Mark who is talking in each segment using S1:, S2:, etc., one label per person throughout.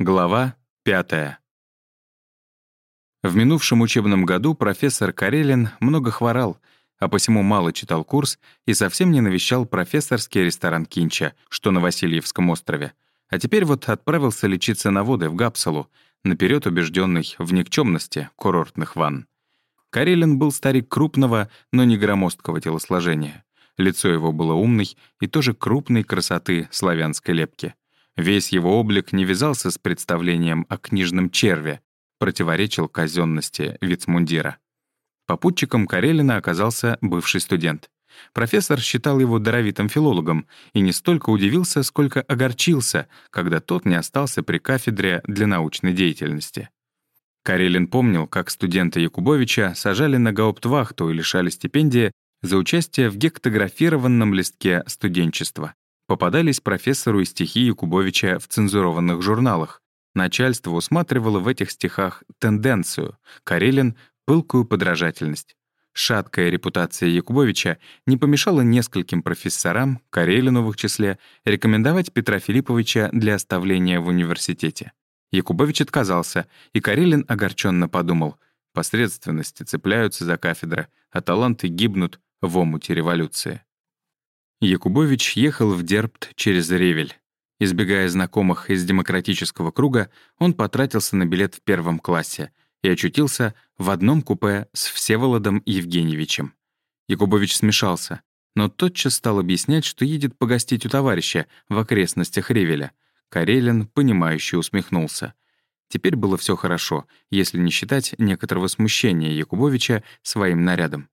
S1: Глава 5. В минувшем учебном году профессор Карелин много хворал, а посему мало читал курс и совсем не навещал профессорский ресторан Кинча, что на Васильевском острове. А теперь вот отправился лечиться на воды в Гапсалу, наперед убежденный в никчемности курортных ванн. Карелин был старик крупного, но не громоздкого телосложения. Лицо его было умной и тоже крупной красоты славянской лепки. Весь его облик не вязался с представлением о книжном черве, противоречил казенности вицмундира. Попутчиком Карелина оказался бывший студент. Профессор считал его даровитым филологом и не столько удивился, сколько огорчился, когда тот не остался при кафедре для научной деятельности. Карелин помнил, как студента Якубовича сажали на гауптвахту и лишали стипендии за участие в гектографированном листке студенчества. Попадались профессору и стихи Якубовича в цензурованных журналах. Начальство усматривало в этих стихах тенденцию, Карелин — пылкую подражательность. Шаткая репутация Якубовича не помешала нескольким профессорам, Карелину в их числе, рекомендовать Петра Филипповича для оставления в университете. Якубович отказался, и Карелин огорченно подумал, посредственности цепляются за кафедры, а таланты гибнут в омуте революции. Якубович ехал в Дербт через Ревель. Избегая знакомых из демократического круга, он потратился на билет в первом классе и очутился в одном купе с Всеволодом Евгеньевичем. Якубович смешался, но тотчас стал объяснять, что едет погостить у товарища в окрестностях Ревеля. Карелин, понимающе усмехнулся. Теперь было все хорошо, если не считать некоторого смущения Якубовича своим нарядом.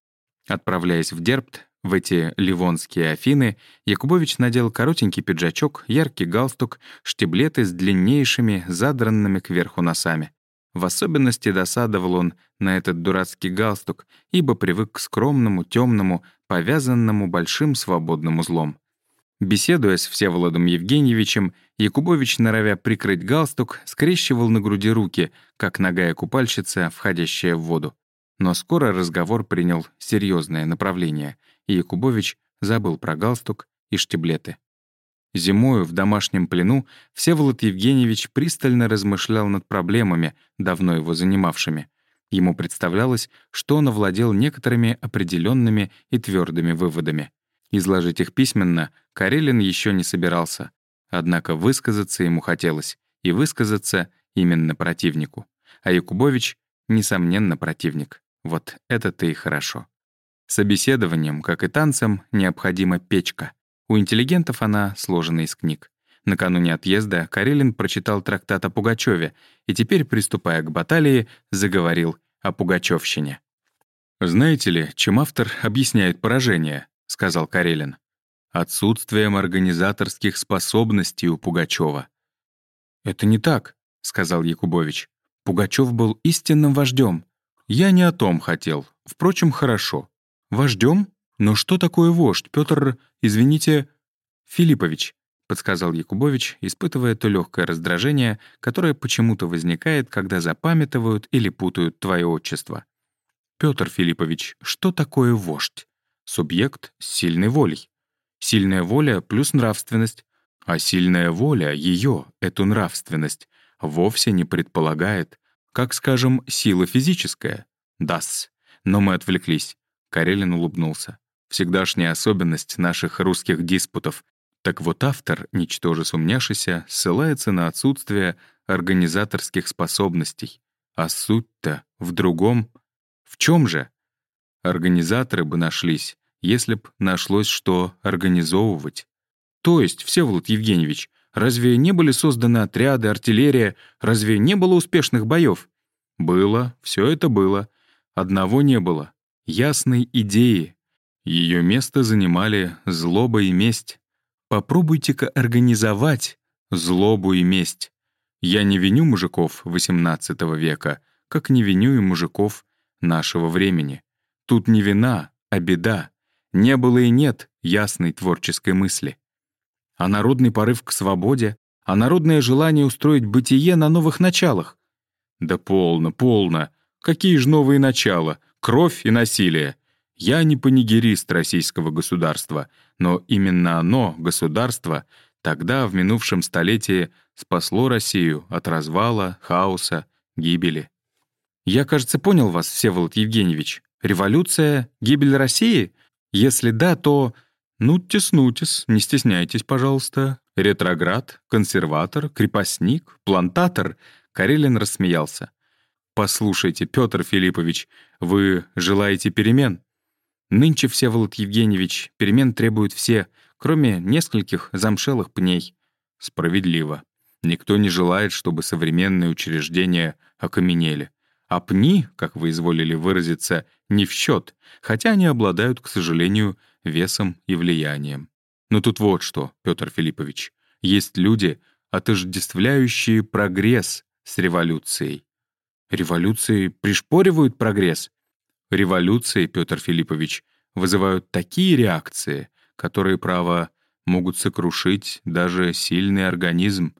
S1: Отправляясь в Дербт, в эти ливонские Афины Якубович надел коротенький пиджачок, яркий галстук, штиблеты с длиннейшими, задранными кверху носами. В особенности досадовал он на этот дурацкий галстук, ибо привык к скромному, темному, повязанному большим свободным узлом. Беседуя с Всеволодом Евгеньевичем, Якубович, норовя прикрыть галстук, скрещивал на груди руки, как ногая купальщица, входящая в воду. Но скоро разговор принял серьезное направление — и Якубович забыл про галстук и штиблеты. Зимою в домашнем плену Всеволод Евгеньевич пристально размышлял над проблемами, давно его занимавшими. Ему представлялось, что он овладел некоторыми определенными и твердыми выводами. Изложить их письменно Карелин еще не собирался. Однако высказаться ему хотелось, и высказаться именно противнику. А Якубович — несомненно противник. Вот это-то и хорошо. Собеседованием, как и танцем, необходима печка. У интеллигентов она сложена из книг. Накануне отъезда Карелин прочитал трактат о Пугачеве и теперь, приступая к баталии, заговорил о Пугачевщине. «Знаете ли, чем автор объясняет поражение?» — сказал Карелин. «Отсутствием организаторских способностей у Пугачева». «Это не так», — сказал Якубович. «Пугачев был истинным вождем. Я не о том хотел. Впрочем, хорошо. «Вождем? Но что такое вождь, Петр, извините, Филиппович?» — подсказал Якубович, испытывая то легкое раздражение, которое почему-то возникает, когда запамятовают или путают твое отчество. Петр Филиппович, что такое вождь? Субъект с сильной волей. Сильная воля плюс нравственность. А сильная воля, ее, эту нравственность, вовсе не предполагает, как, скажем, сила физическая. Дас. Но мы отвлеклись. Карелин улыбнулся. «Всегдашняя особенность наших русских диспутов. Так вот автор, ничтоже сумняшися, ссылается на отсутствие организаторских способностей. А суть-то в другом. В чем же? Организаторы бы нашлись, если б нашлось что организовывать. То есть, Всеволод Евгеньевич, разве не были созданы отряды, артиллерия, разве не было успешных боев? Было, все это было. Одного не было ясной идеи. Ее место занимали злоба и месть. Попробуйте-ка организовать злобу и месть. Я не виню мужиков XVIII века, как не виню и мужиков нашего времени. Тут не вина, а беда. Не было и нет ясной творческой мысли. А народный порыв к свободе, а народное желание устроить бытие на новых началах. Да полно, полно. Какие же новые начала? Кровь и насилие. Я не панигерист российского государства, но именно оно, государство, тогда, в минувшем столетии, спасло Россию от развала, хаоса, гибели. Я, кажется, понял вас, Всеволод Евгеньевич. Революция — гибель России? Если да, то... Нутис-нутис, не стесняйтесь, пожалуйста. Ретроград, консерватор, крепостник, плантатор. Карелин рассмеялся. «Послушайте, Петр Филиппович, вы желаете перемен?» Нынче, Всеволод Евгеньевич, перемен требуют все, кроме нескольких замшелых пней. Справедливо. Никто не желает, чтобы современные учреждения окаменели. А пни, как вы изволили выразиться, не в счет, хотя они обладают, к сожалению, весом и влиянием. Но тут вот что, Петр Филиппович. Есть люди, отождествляющие прогресс с революцией. Революции пришпоривают прогресс. Революции, Петр Филиппович, вызывают такие реакции, которые, право, могут сокрушить даже сильный организм.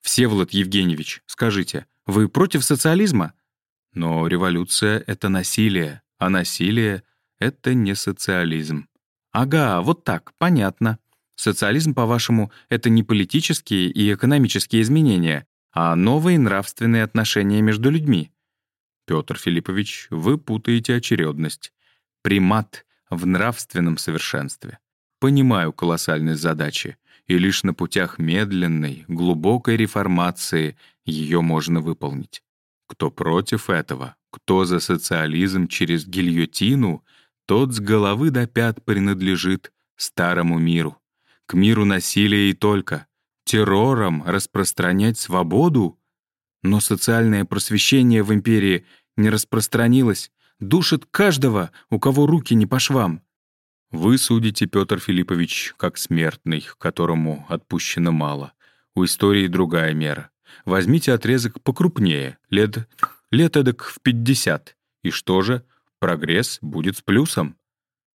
S1: Всеволод Евгеньевич, скажите, вы против социализма? Но революция — это насилие, а насилие — это не социализм. Ага, вот так, понятно. Социализм, по-вашему, это не политические и экономические изменения, а новые нравственные отношения между людьми. Петр Филиппович, вы путаете очередность. Примат в нравственном совершенстве. Понимаю колоссальность задачи, и лишь на путях медленной, глубокой реформации ее можно выполнить. Кто против этого, кто за социализм через гильотину, тот с головы до пят принадлежит старому миру. К миру насилия и только. Террором распространять свободу? Но социальное просвещение в империи не распространилось, душит каждого, у кого руки не по швам. Вы судите, Петр Филиппович, как смертный, которому отпущено мало. У истории другая мера. Возьмите отрезок покрупнее, лет, лет эдак в 50. И что же? Прогресс будет с плюсом.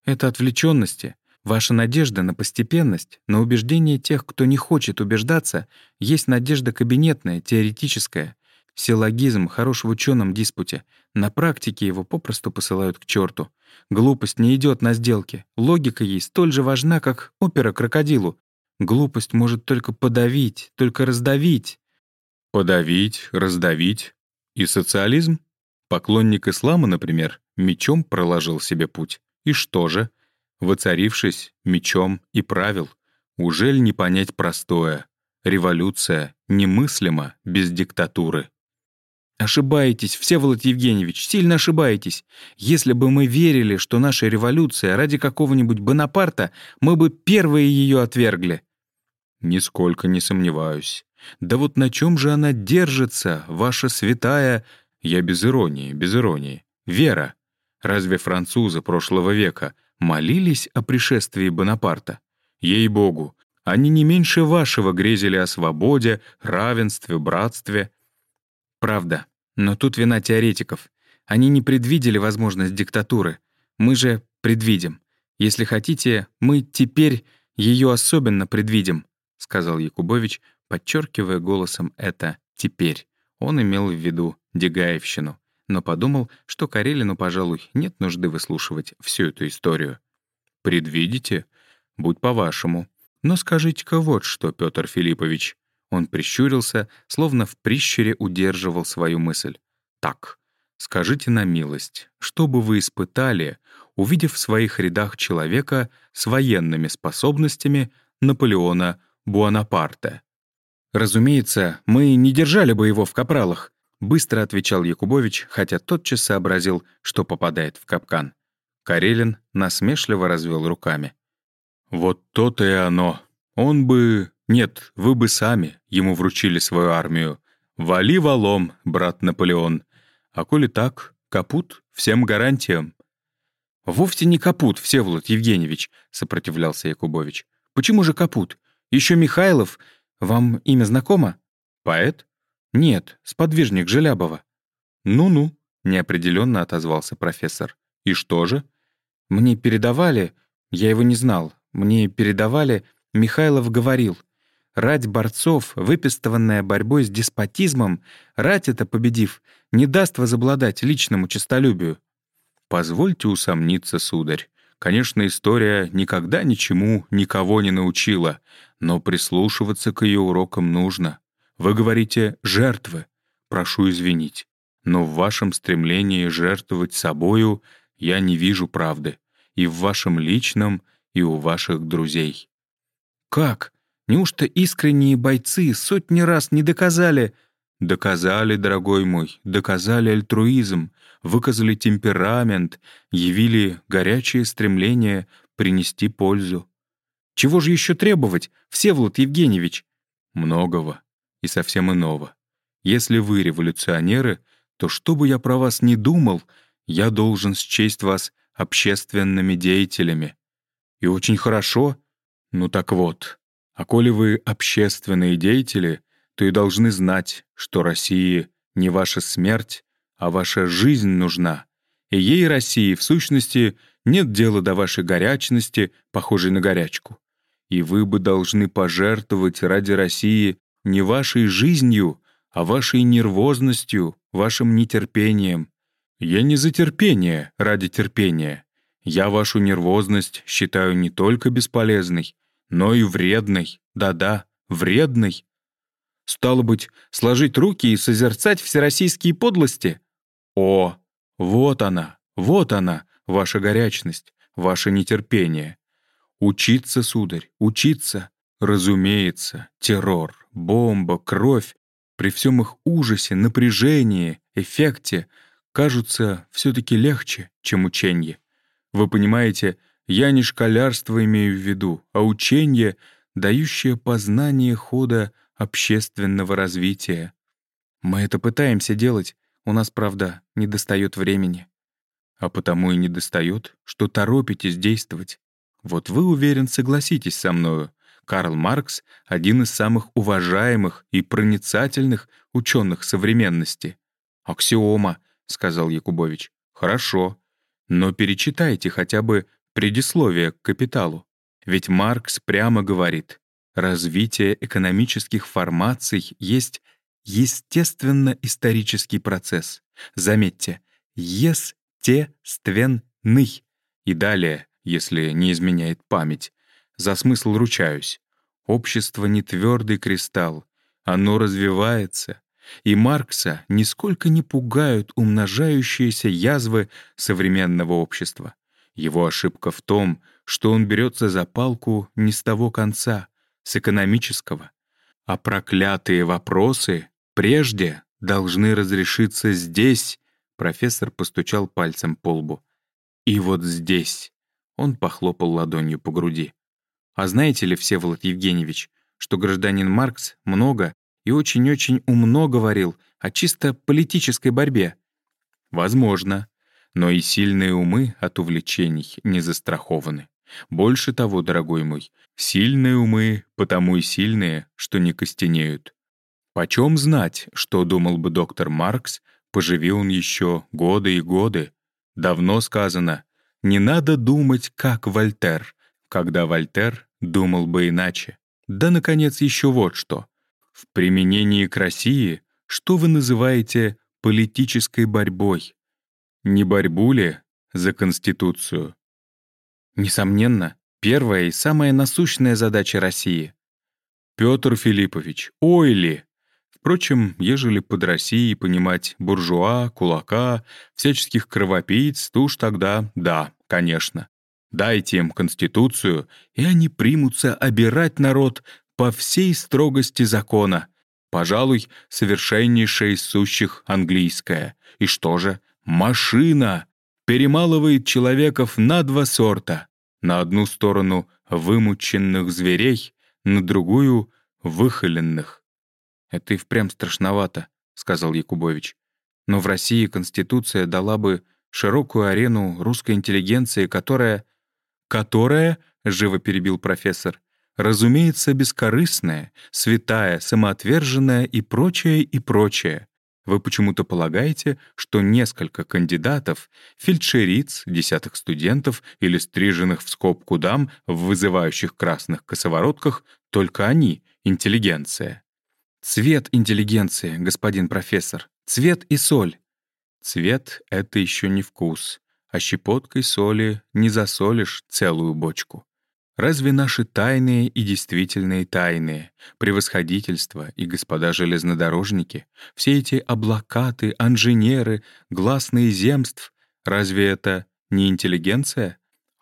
S1: Это отвлеченности. Ваша надежда на постепенность, на убеждение тех, кто не хочет убеждаться, есть надежда кабинетная, теоретическая. Силлогизм хорош в ученом диспуте. На практике его попросту посылают к черту. Глупость не идет на сделки. Логика ей столь же важна, как опера крокодилу. Глупость может только подавить, только раздавить. Подавить, раздавить. И социализм? Поклонник ислама, например, мечом проложил себе путь. И что же? Воцарившись, мечом и правил. Ужель не понять простое? Революция немыслима без диктатуры. Ошибаетесь, Всеволод Евгеньевич, сильно ошибаетесь. Если бы мы верили, что наша революция ради какого-нибудь Бонапарта, мы бы первые ее отвергли. Нисколько не сомневаюсь. Да вот на чем же она держится, ваша святая... Я без иронии, без иронии. Вера. Разве французы прошлого века молились о пришествии Бонапарта? Ей-богу, они не меньше вашего грезили о свободе, равенстве, братстве. Правда, но тут вина теоретиков. Они не предвидели возможность диктатуры. Мы же предвидим. Если хотите, мы теперь ее особенно предвидим, сказал Якубович, подчеркивая голосом это «теперь». Он имел в виду Дегаевщину, но подумал, что Карелину, пожалуй, нет нужды выслушивать всю эту историю. «Предвидите? Будь по-вашему. Но скажите-ка вот что, Петр Филиппович. Он прищурился, словно в прищуре удерживал свою мысль. «Так, скажите на милость, что бы вы испытали, увидев в своих рядах человека с военными способностями Наполеона Буанапарте?» «Разумеется, мы не держали бы его в капралах», — быстро отвечал Якубович, хотя тотчас сообразил, что попадает в капкан. Карелин насмешливо развел руками. «Вот то-то и оно. Он бы нет, вы бы сами ему вручили свою армию. Вали валом, брат Наполеон. А коли так, капут всем гарантиям. «Вовсе не капут, Всеволод Евгеньевич», — сопротивлялся Якубович. «Почему же капут? Еще Михайлов. Вам имя знакомо? Поэт? Нет, сподвижник Желябова». «Ну-ну», — неопределенно отозвался профессор. «И что же?» «Мне передавали, я его не знал, мне передавали, Михайлов говорил, Рать борцов, выпистованная борьбой с деспотизмом, рать это победив, не даст возобладать личному честолюбию. Позвольте усомниться, сударь. Конечно, история никогда ничему никого не научила, но прислушиваться к ее урокам нужно. Вы говорите «жертвы». Прошу извинить, но в вашем стремлении жертвовать собою я не вижу правды. И в вашем личном, и у ваших друзей.
S2: Как? Неужто искренние бойцы сотни раз не доказали...
S1: Доказали, дорогой мой, доказали альтруизм, выказали темперамент, явили горячее стремление принести пользу.
S2: Чего же еще требовать, Всеволод Евгеньевич?
S1: Многого и совсем иного. Если вы революционеры, то что бы я про вас не думал, я должен счесть вас общественными деятелями.
S2: И очень хорошо.
S1: Ну так вот, а коли вы общественные деятели, то и должны знать, что России не ваша смерть, а ваша жизнь нужна. И ей, России, в сущности, нет дела до вашей горячности, похожей на горячку. И вы бы должны пожертвовать ради России не вашей жизнью, а вашей нервозностью, вашим нетерпением. Я не за терпение ради терпения. Я вашу нервозность считаю не только бесполезной, но и вредной. Да-да, вредной.
S2: Стало быть, сложить руки и созерцать всероссийские подлости?
S1: О, вот она, вот она, ваша горячность, ваше нетерпение. Учиться, сударь, учиться. Разумеется, террор, бомба, кровь, при всем их ужасе, напряжении, эффекте, кажутся все-таки легче, чем ученье. Вы понимаете, я не школярство имею в виду, а учение, дающее познание хода общественного развития.
S2: Мы это пытаемся делать, у нас, правда, не достает времени.
S1: А потому и не достает, что торопитесь действовать. Вот вы, уверен, согласитесь со мною. Карл Маркс — один из самых уважаемых и проницательных ученых современности.
S2: «Аксиома», — сказал Якубович.
S1: «Хорошо. Но перечитайте хотя бы предисловие к «Капиталу». Ведь Маркс прямо говорит, развитие экономических формаций есть естественно-исторический процесс. Заметьте, естественный. И далее, если не изменяет память, за смысл ручаюсь. Общество не твердый кристалл, оно развивается, и Маркса нисколько не пугают умножающиеся язвы современного общества. Его ошибка в том, что он берется за палку не с того конца, с экономического. А проклятые вопросы прежде должны разрешиться здесь, профессор постучал пальцем по лбу. И вот здесь. Он похлопал ладонью по груди.
S2: А знаете ли, Всеволод Евгеньевич, что гражданин Маркс много и очень-очень умно говорил о чисто политической борьбе.
S1: Возможно, но и сильные умы от увлечений не застрахованы. Больше того, дорогой мой, сильные умы потому и сильные, что не костенеют. Почем знать, что думал бы доктор Маркс, поживи он еще годы и годы? Давно сказано, не надо думать, как Вольтер, когда Вольтер думал бы иначе. Да, наконец, еще вот что. В применении к России что вы называете политической борьбой? Не борьбу ли за Конституцию?
S2: Несомненно, первая и самая насущная задача России.
S1: Петр Филиппович, ой ли! Впрочем, ежели под Россией понимать буржуа, кулака, всяческих кровопийц, то уж тогда да, конечно. Дайте им Конституцию, и они примутся обирать народ по всей строгости закона. Пожалуй, совершеннейшая из сущих английская. И что же? Машина! Перемалывает человеков на два сорта. На одну сторону вымученных зверей, на другую — выхоленных.
S2: «Это и впрямь страшновато», — сказал Якубович. «Но в России Конституция дала бы широкую арену русской интеллигенции, которая...»
S1: «Которая», — живо перебил профессор, Разумеется, бескорыстная, святая, самоотверженная и прочее, и прочее. Вы почему-то полагаете, что несколько кандидатов, фельдшериц, десятых студентов или стриженных в скобку дам в вызывающих красных косоворотках, только они — интеллигенция.
S2: Цвет интеллигенции, господин профессор. Цвет и соль.
S1: Цвет — это еще не вкус, а щепоткой соли не засолишь целую бочку.
S2: Разве наши тайные и действительные тайные, превосходительство и господа железнодорожники, все эти облакаты, инженеры, гласные земств, разве это не интеллигенция?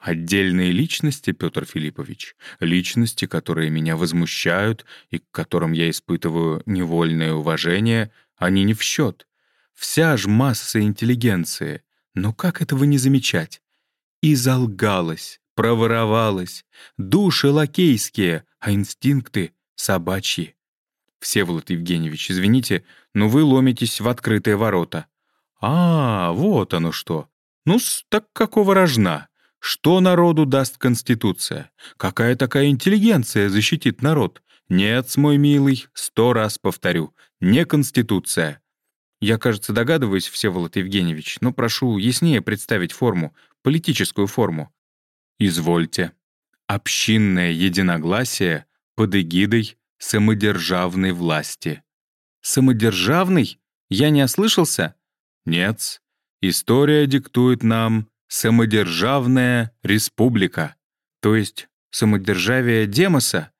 S2: Отдельные личности, Петр Филиппович, личности, которые меня возмущают и к которым я испытываю невольное уважение, они не в счет. Вся ж масса интеллигенции. Но как этого не замечать? И залгалась, проворовалась. Души лакейские, а инстинкты собачьи. Всеволод Евгеньевич, извините, но вы ломитесь в открытые ворота. А, вот оно что. ну так какого рожна? Что народу даст Конституция? Какая такая интеллигенция защитит народ? Нет, мой милый, сто раз повторю, не Конституция. Я, кажется, догадываюсь, Всеволод Евгеньевич, но прошу яснее представить форму, политическую форму. Извольте. Общинное единогласие под эгидой самодержавной власти. Самодержавный? Я не ослышался? Нет. История диктует нам самодержавная республика, то есть самодержавие Демоса?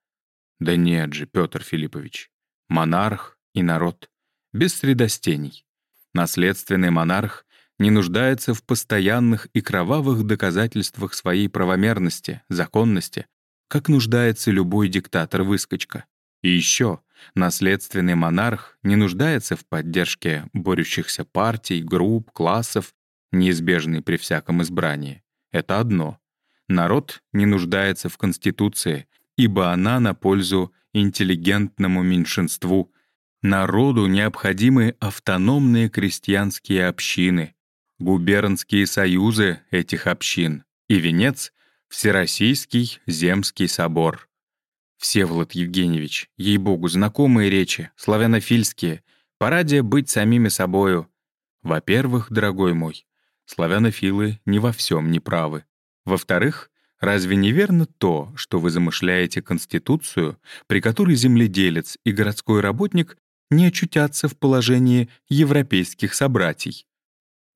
S2: Да нет же, Петр Филиппович. Монарх и народ. Без средостений. Наследственный монарх не нуждается в постоянных и кровавых доказательствах своей правомерности, законности, как нуждается любой диктатор-выскочка. И еще, наследственный монарх не нуждается в поддержке борющихся партий, групп, классов неизбежный при всяком избрании. Это одно. Народ не нуждается в Конституции, ибо она на пользу интеллигентному меньшинству. Народу необходимы автономные крестьянские общины, губернские союзы этих общин и венец — Всероссийский земский собор. Всеволод Евгеньевич, ей-богу, знакомые речи, славянофильские, пора быть самими собою. Во-первых, дорогой мой, славянофилы не во всем не правы. Во-вторых, разве не верно то, что вы замышляете Конституцию, при которой земледелец и городской работник не очутятся в положении европейских собратьей?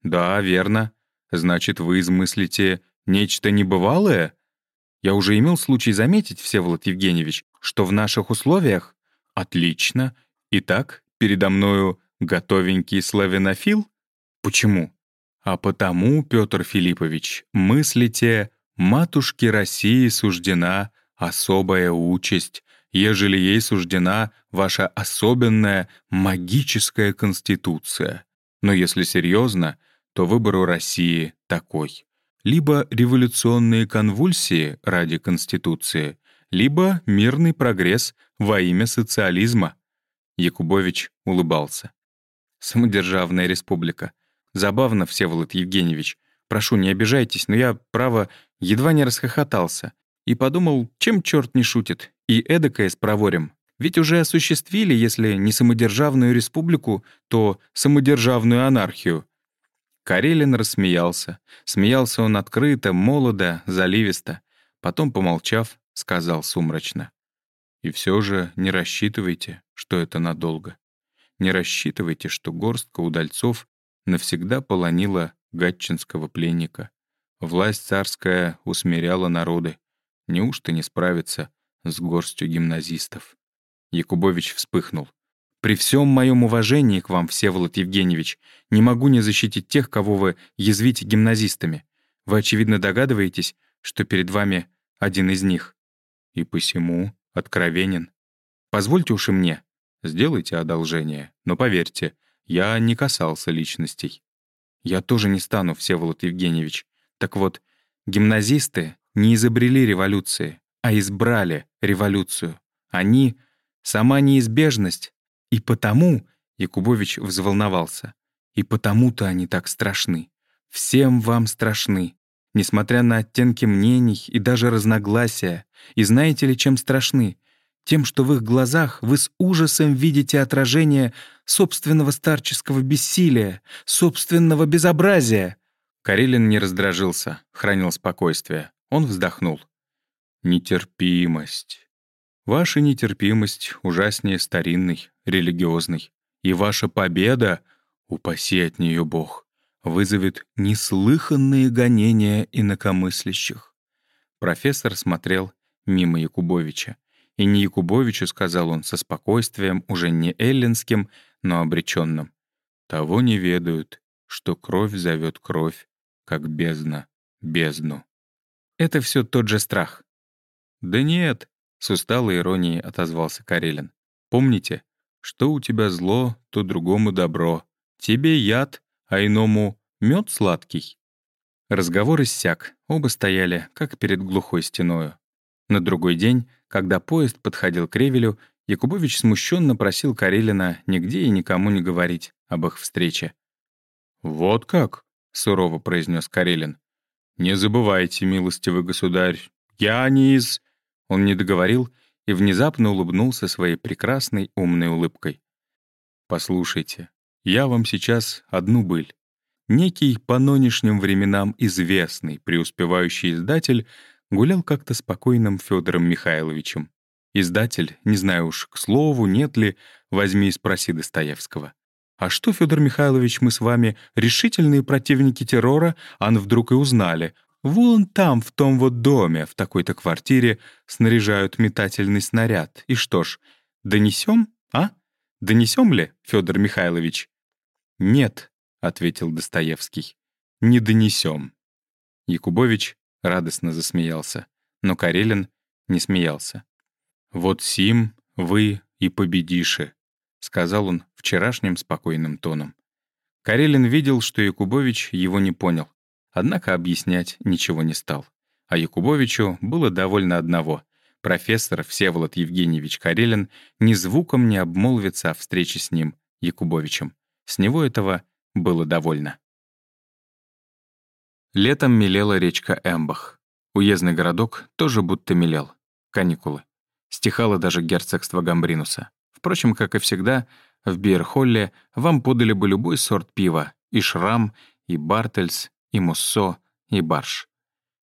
S2: Да, верно. Значит, вы измыслите нечто небывалое? Я уже имел случай заметить, Всеволод Евгеньевич, что в наших условиях отлично. Итак, передо мною готовенький славянофил? Почему? А потому, Петр Филиппович, мыслите, матушке России суждена особая участь, ежели ей суждена ваша особенная магическая конституция. Но если серьезно, то выбор у России такой. Либо революционные конвульсии ради Конституции, либо мирный прогресс во имя социализма. Якубович улыбался. Самодержавная республика. Забавно, Всеволод Евгеньевич. Прошу, не обижайтесь, но я, право, едва не расхохотался. И подумал, чем черт не шутит, и эдакое с проворем. Ведь уже осуществили, если не самодержавную республику, то самодержавную анархию. Карелин рассмеялся. Смеялся он открыто, молодо, заливисто. Потом, помолчав, сказал сумрачно. «И все же не рассчитывайте, что это надолго. Не рассчитывайте, что горстка удальцов навсегда полонила гатчинского пленника. Власть царская усмиряла народы. Неужто не справиться с горстью гимназистов? Якубович вспыхнул. «При всем моем уважении к вам, Всеволод Евгеньевич, не могу не защитить тех, кого вы язвите гимназистами. Вы, очевидно, догадываетесь, что перед вами один из них. И посему откровенен. Позвольте уж и мне. Сделайте одолжение, но поверьте, я не касался личностей. Я тоже не стану, Всеволод Евгеньевич. Так вот, гимназисты не изобрели революции, а избрали революцию. Они — сама неизбежность. И потому, Якубович взволновался, и потому-то они так страшны. Всем вам страшны, несмотря на оттенки мнений и даже разногласия. И знаете ли, чем страшны? Тем, что в их глазах вы с ужасом видите отражение собственного старческого бессилия, собственного безобразия. Карелин не раздражился, хранил спокойствие. Он вздохнул. «Нетерпимость. Ваша нетерпимость ужаснее старинной, религиозной. И ваша победа, упаси от нее Бог, вызовет неслыханные гонения инакомыслящих». Профессор смотрел
S1: мимо Якубовича. И не Якубовичу, сказал он со спокойствием, уже не эллинским, но обреченным. Того не ведают, что кровь зовет кровь, как бездна бездну. Это все тот же страх. Да нет, с усталой иронией отозвался Карелин. Помните, что у тебя зло, то другому добро. Тебе яд, а иному мед сладкий. Разговор иссяк, оба стояли, как перед глухой стеною. На другой день, когда поезд подходил к Ревелю, Якубович смущенно просил Карелина нигде и никому не говорить об их встрече. «Вот как?» — сурово произнес Карелин. «Не забывайте, милостивый государь, я не из...» Он не договорил и внезапно улыбнулся своей прекрасной умной улыбкой. «Послушайте, я вам сейчас одну быль. Некий по нынешним временам известный преуспевающий издатель гулял как-то спокойным Федором Михайловичем. Издатель, не знаю уж, к слову, нет ли, возьми и спроси Достоевского. А что, Федор Михайлович, мы с вами решительные противники террора, ан вдруг и узнали. Вон там, в том вот доме, в такой-то квартире, снаряжают метательный снаряд. И что ж, донесем, а? Донесем ли, Федор Михайлович? Нет, — ответил Достоевский, — не донесем. Якубович радостно засмеялся, но Карелин не смеялся. «Вот сим вы и победиши», — сказал он вчерашним спокойным тоном. Карелин видел, что Якубович его не понял, однако объяснять ничего не стал. А Якубовичу было довольно одного. Профессор Всеволод Евгеньевич Карелин ни звуком не обмолвится о встрече с ним, Якубовичем. С него этого было довольно. Летом мелела речка Эмбах. Уездный городок тоже будто мелел. Каникулы. Стихало даже герцогство Гамбринуса. Впрочем, как и всегда, в Бирхолле вам подали бы любой сорт пива — и Шрам, и Бартельс, и Муссо, и Барш.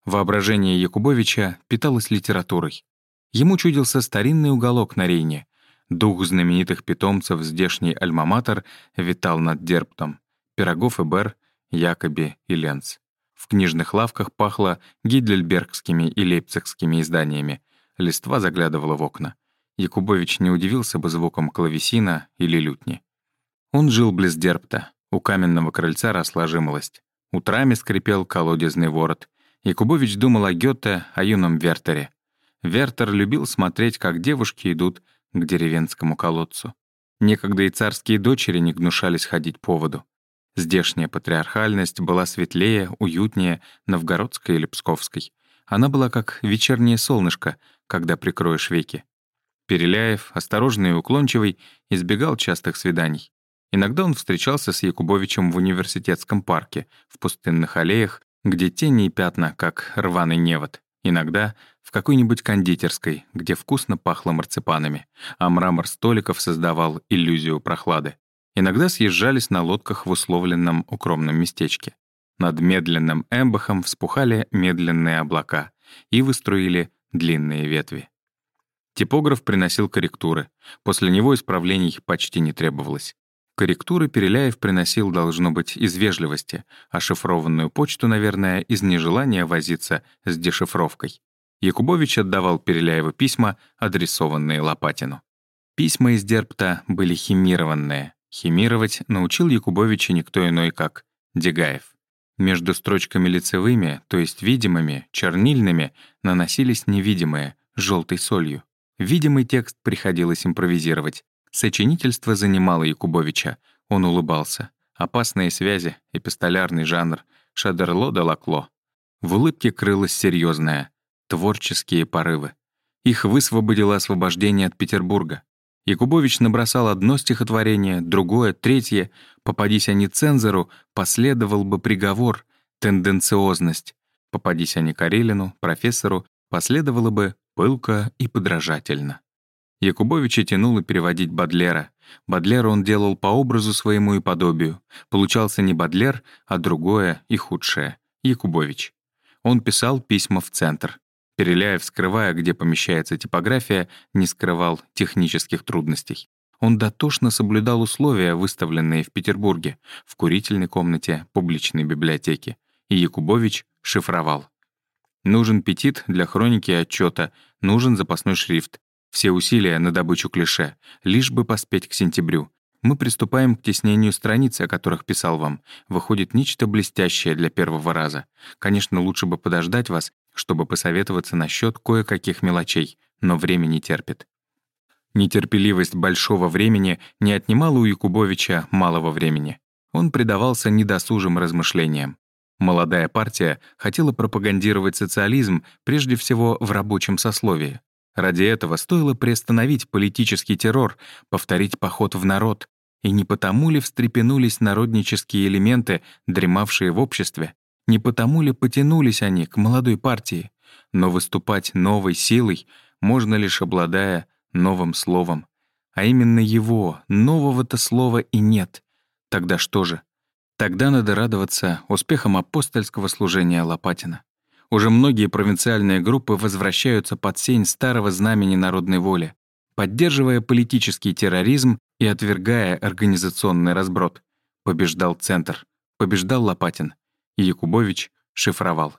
S1: Воображение Якубовича питалось литературой. Ему чудился старинный уголок на Рейне. Дух знаменитых питомцев здешний альмаматор витал над Дерптом. Пирогов и Бер, Якоби и Ленц. В книжных лавках пахло гидлельбергскими и лейпцигскими изданиями. Листва заглядывала в окна. Якубович не удивился бы звуком клавесина или лютни. Он жил близ Дерпта. У каменного крыльца росла жимолость. Утрами скрипел колодезный ворот. Якубович думал о Гёте, о юном Вертере. Вертер любил смотреть, как девушки идут к деревенскому колодцу. Некогда и царские дочери не гнушались ходить по воду. Здешняя патриархальность была светлее, уютнее новгородской или псковской. Она была как вечернее солнышко, когда прикроешь веки. Переляев, осторожный и уклончивый, избегал частых свиданий. Иногда он встречался с Якубовичем в университетском парке, в пустынных аллеях, где тени и пятна, как рваный невод. Иногда в какой-нибудь кондитерской, где вкусно пахло марципанами, а мрамор столиков создавал иллюзию прохлады. Иногда съезжались на лодках в условленном укромном местечке. Над медленным эмбахом вспухали медленные облака и выстроили длинные ветви. Типограф приносил корректуры. После него исправлений почти не требовалось. Корректуры Переляев приносил, должно быть, из вежливости, а шифрованную почту, наверное, из нежелания возиться с дешифровкой. Якубович отдавал Переляеву письма, адресованные Лопатину. Письма из Дерпта были химированные. Химировать научил Якубовича никто иной, как Дегаев. Между строчками лицевыми, то есть видимыми, чернильными, наносились невидимые, желтой солью. Видимый текст приходилось импровизировать. Сочинительство занимало Якубовича. Он улыбался. Опасные связи, эпистолярный жанр, шадерло да лакло. В улыбке крылось серьезное. Творческие порывы. Их высвободило освобождение от Петербурга. Якубович набросал одно стихотворение, другое, третье. Попадись они цензору, последовал бы приговор, тенденциозность. Попадись они Карелину, профессору, последовало бы пылко и подражательно. Якубовича тянуло переводить Бадлера. Бадлера он делал по образу своему и подобию. Получался не Бадлер, а другое и худшее — Якубович. Он писал письма в центр. Переляев, скрывая, где помещается типография, не скрывал технических трудностей. Он дотошно соблюдал условия, выставленные в Петербурге, в курительной комнате публичной библиотеки. И Якубович шифровал. Нужен петит для хроники и отчета, нужен запасной шрифт. Все усилия на добычу клише, лишь бы поспеть к сентябрю. Мы приступаем к теснению страниц, о которых писал вам. Выходит нечто блестящее для первого раза. Конечно, лучше бы подождать вас, чтобы посоветоваться насчет кое-каких мелочей, но время не терпит. Нетерпеливость большого времени не отнимала у Якубовича малого времени. Он предавался недосужим размышлениям. Молодая партия хотела пропагандировать социализм прежде всего в рабочем сословии. Ради этого стоило приостановить политический террор, повторить поход в народ. И не потому ли встрепенулись народнические элементы, дремавшие в обществе? Не потому ли потянулись они к молодой партии? Но выступать новой силой можно лишь обладая новым словом. А именно его, нового-то слова и нет. Тогда что же? Тогда надо радоваться успехам апостольского служения Лопатина. Уже многие провинциальные группы возвращаются под сень старого знамени народной воли, поддерживая политический терроризм и отвергая организационный разброд. Побеждал Центр, побеждал Лопатин, Якубович шифровал.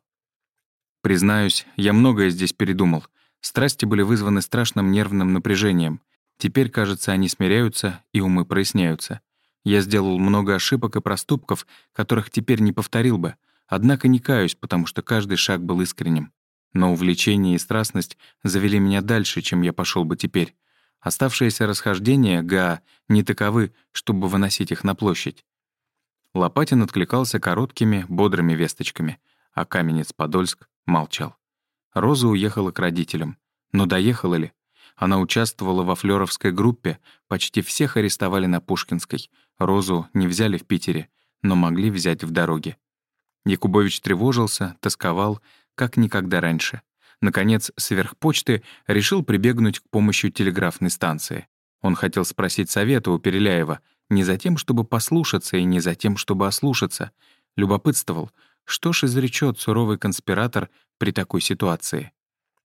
S1: Признаюсь, я многое здесь передумал. Страсти были вызваны страшным нервным напряжением. Теперь, кажется, они смиряются, и умы проясняются. Я сделал много ошибок и проступков, которых теперь не повторил бы, однако не каюсь, потому что каждый шаг был искренним. Но увлечение и страстность завели меня дальше, чем я пошел бы теперь. Оставшиеся расхождения ГА не таковы, чтобы выносить их на площадь. Лопатин откликался короткими, бодрыми весточками, а Каменец-Подольск молчал. Роза уехала к родителям. Но доехала ли? Она участвовала во флёровской группе, почти всех арестовали на Пушкинской. Розу не взяли в Питере, но могли взять в дороге. Якубович тревожился, тосковал, как никогда раньше. Наконец, сверхпочты решил прибегнуть к помощи телеграфной станции. Он хотел спросить совета у Переляева, не за тем, чтобы послушаться, и не за тем, чтобы ослушаться. Любопытствовал, что ж изречет суровый конспиратор при такой ситуации.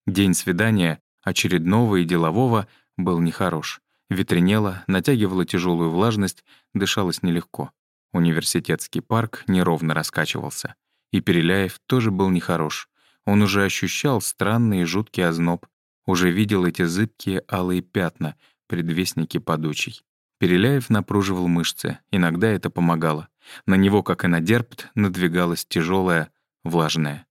S1: День свидания очередного и делового, был нехорош. Ветренело, натягивало тяжелую влажность, дышалось нелегко. Университетский парк неровно раскачивался. И Переляев тоже был нехорош. Он уже ощущал странный и жуткий озноб, уже видел эти зыбкие алые пятна, предвестники подучий. Переляев напруживал мышцы, иногда это помогало. На него, как и на дерпт, надвигалась тяжелая, влажная.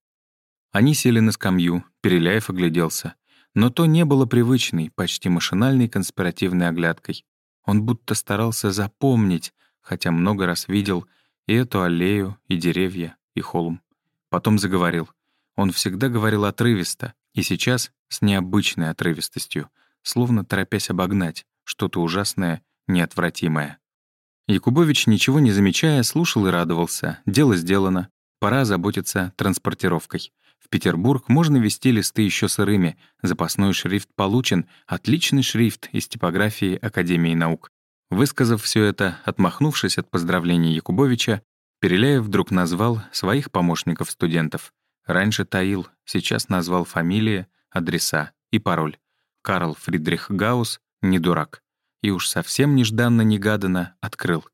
S1: Они сели на скамью, Переляев огляделся. Но то не было привычной, почти машинальной конспиративной оглядкой. Он будто старался запомнить, хотя много раз видел и эту аллею, и деревья, и холм. Потом заговорил. Он всегда говорил отрывисто, и сейчас с необычной отрывистостью, словно торопясь обогнать что-то ужасное, неотвратимое. Якубович, ничего не замечая, слушал и радовался. Дело сделано. Пора заботиться транспортировкой. В Петербург можно вести листы еще сырыми. Запасной шрифт получен, отличный шрифт из типографии Академии наук. Высказав все это, отмахнувшись от поздравлений Якубовича, Переляев вдруг назвал своих помощников-студентов. Раньше таил, сейчас назвал фамилии, адреса и пароль. Карл Фридрих Гаус не дурак. И уж совсем нежданно-негаданно открыл.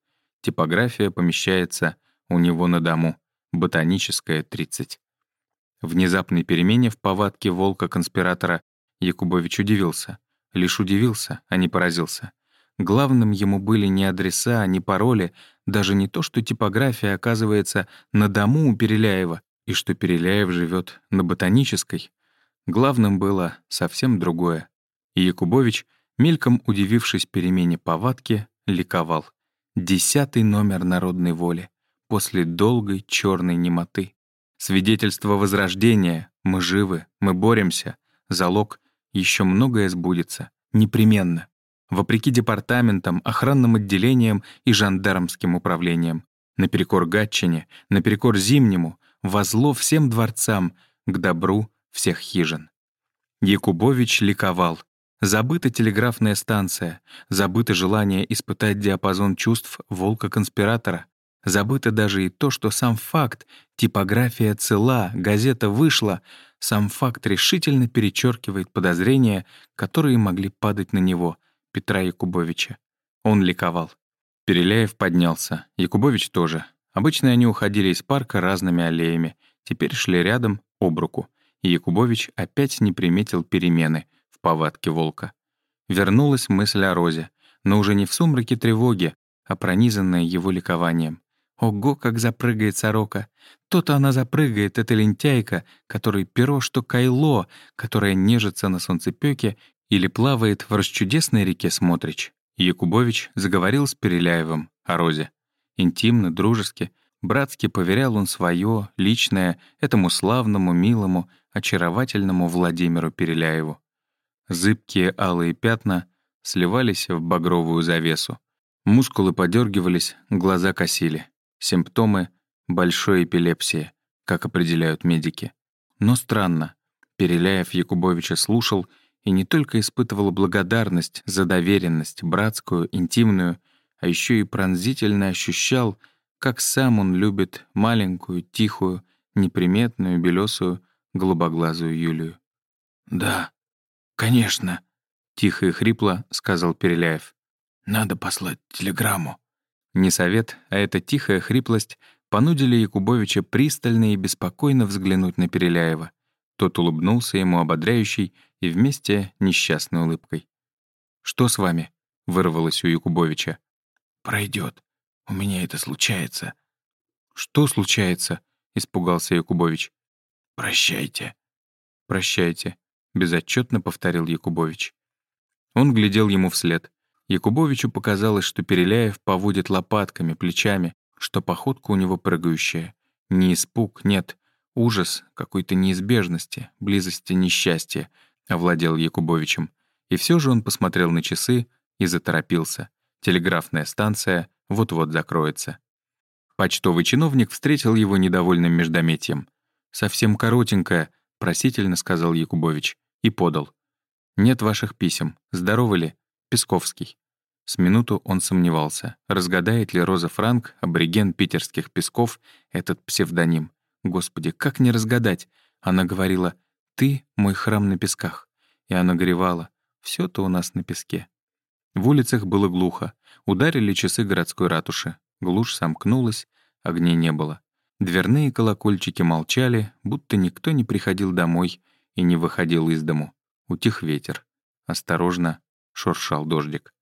S1: Типография помещается у него на дому. Ботаническая, 30. Внезапной перемене в повадке волка-конспиратора Якубович удивился. Лишь удивился, а не поразился. Главным ему были не адреса, не пароли, даже не то, что типография оказывается на дому у Переляева и что Переляев живет на Ботанической. Главным было совсем другое. И Якубович, мельком удивившись перемене повадки, ликовал. Десятый номер народной воли после долгой черной немоты. Свидетельство возрождения. Мы живы, мы боремся. Залог. Еще многое сбудется. Непременно. Вопреки департаментам, охранным отделениям и жандармским управлениям. Наперекор Гатчине, наперекор Зимнему, возло всем дворцам, к добру всех хижин. Якубович ликовал. Забыта телеграфная станция, забыто желание испытать диапазон чувств волка-конспиратора, Забыто даже и то, что сам факт, типография цела, газета вышла, сам факт решительно перечеркивает подозрения, которые могли падать на него, Петра Якубовича. Он ликовал. Переляев поднялся, Якубович тоже. Обычно они уходили из парка разными аллеями, теперь шли рядом, об руку. и Якубович опять не приметил перемены в повадке волка. Вернулась мысль о Розе, но уже не в сумраке тревоги, а пронизанная его ликованием. Ого, как запрыгает сорока! То-то она запрыгает, эта лентяйка, которой перо, что кайло, которая нежится на солнцепёке или плавает в расчудесной реке Смотрич. Якубович заговорил с Переляевым о Розе. Интимно, дружески, братски поверял он свое, личное, этому славному, милому, очаровательному Владимиру Переляеву. Зыбкие алые пятна сливались в багровую завесу. Мускулы подергивались, глаза косили. Симптомы большой эпилепсии, как определяют медики. Но странно. Переляев Якубовича слушал и не только испытывал благодарность за доверенность, братскую, интимную, а еще и пронзительно ощущал, как сам он любит маленькую, тихую, неприметную, белесую, голубоглазую Юлию. «Да, конечно», — тихо и хрипло сказал Переляев. «Надо послать телеграмму». Не совет, а эта тихая хриплость понудили Якубовича пристально и беспокойно взглянуть на Переляева. Тот улыбнулся ему ободряющей и вместе несчастной улыбкой. «Что с вами?» — вырвалось у Якубовича. Пройдет. У меня это случается». «Что случается?» — испугался Якубович. «Прощайте». «Прощайте», — безотчетно повторил Якубович. Он глядел ему вслед. Якубовичу показалось, что Переляев поводит лопатками, плечами, что походка у него прыгающая. Не испуг, нет, ужас какой-то неизбежности, близости несчастья овладел Якубовичем. И все же он посмотрел на часы и заторопился. Телеграфная станция вот-вот закроется. Почтовый чиновник встретил его недовольным междометием. «Совсем коротенькая», — просительно сказал Якубович, и подал. «Нет ваших писем. Здоровы ли? Песковский». С минуту он сомневался, разгадает ли Роза Франк, абориген питерских песков, этот псевдоним. Господи, как не разгадать? Она говорила «Ты — мой храм на песках». И она горевала «Всё то у нас на песке». В улицах было глухо. Ударили часы городской ратуши. Глушь сомкнулась, огней не было. Дверные колокольчики молчали, будто никто не приходил домой и не выходил из дому. Утих ветер. Осторожно шуршал дождик.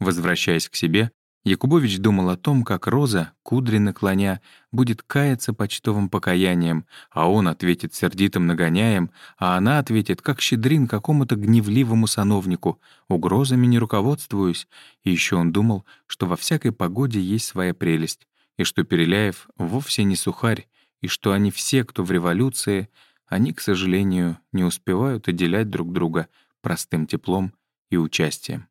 S1: Возвращаясь к себе, Якубович думал о том, как Роза, кудри наклоня, будет каяться почтовым покаянием, а он ответит сердитым нагоняем, а она ответит, как щедрин какому-то гневливому сановнику, угрозами не руководствуюсь. И еще он думал, что во всякой погоде есть своя прелесть, и что Переляев вовсе не сухарь, и что они все, кто в революции, они, к сожалению, не успевают отделять друг друга простым теплом и участием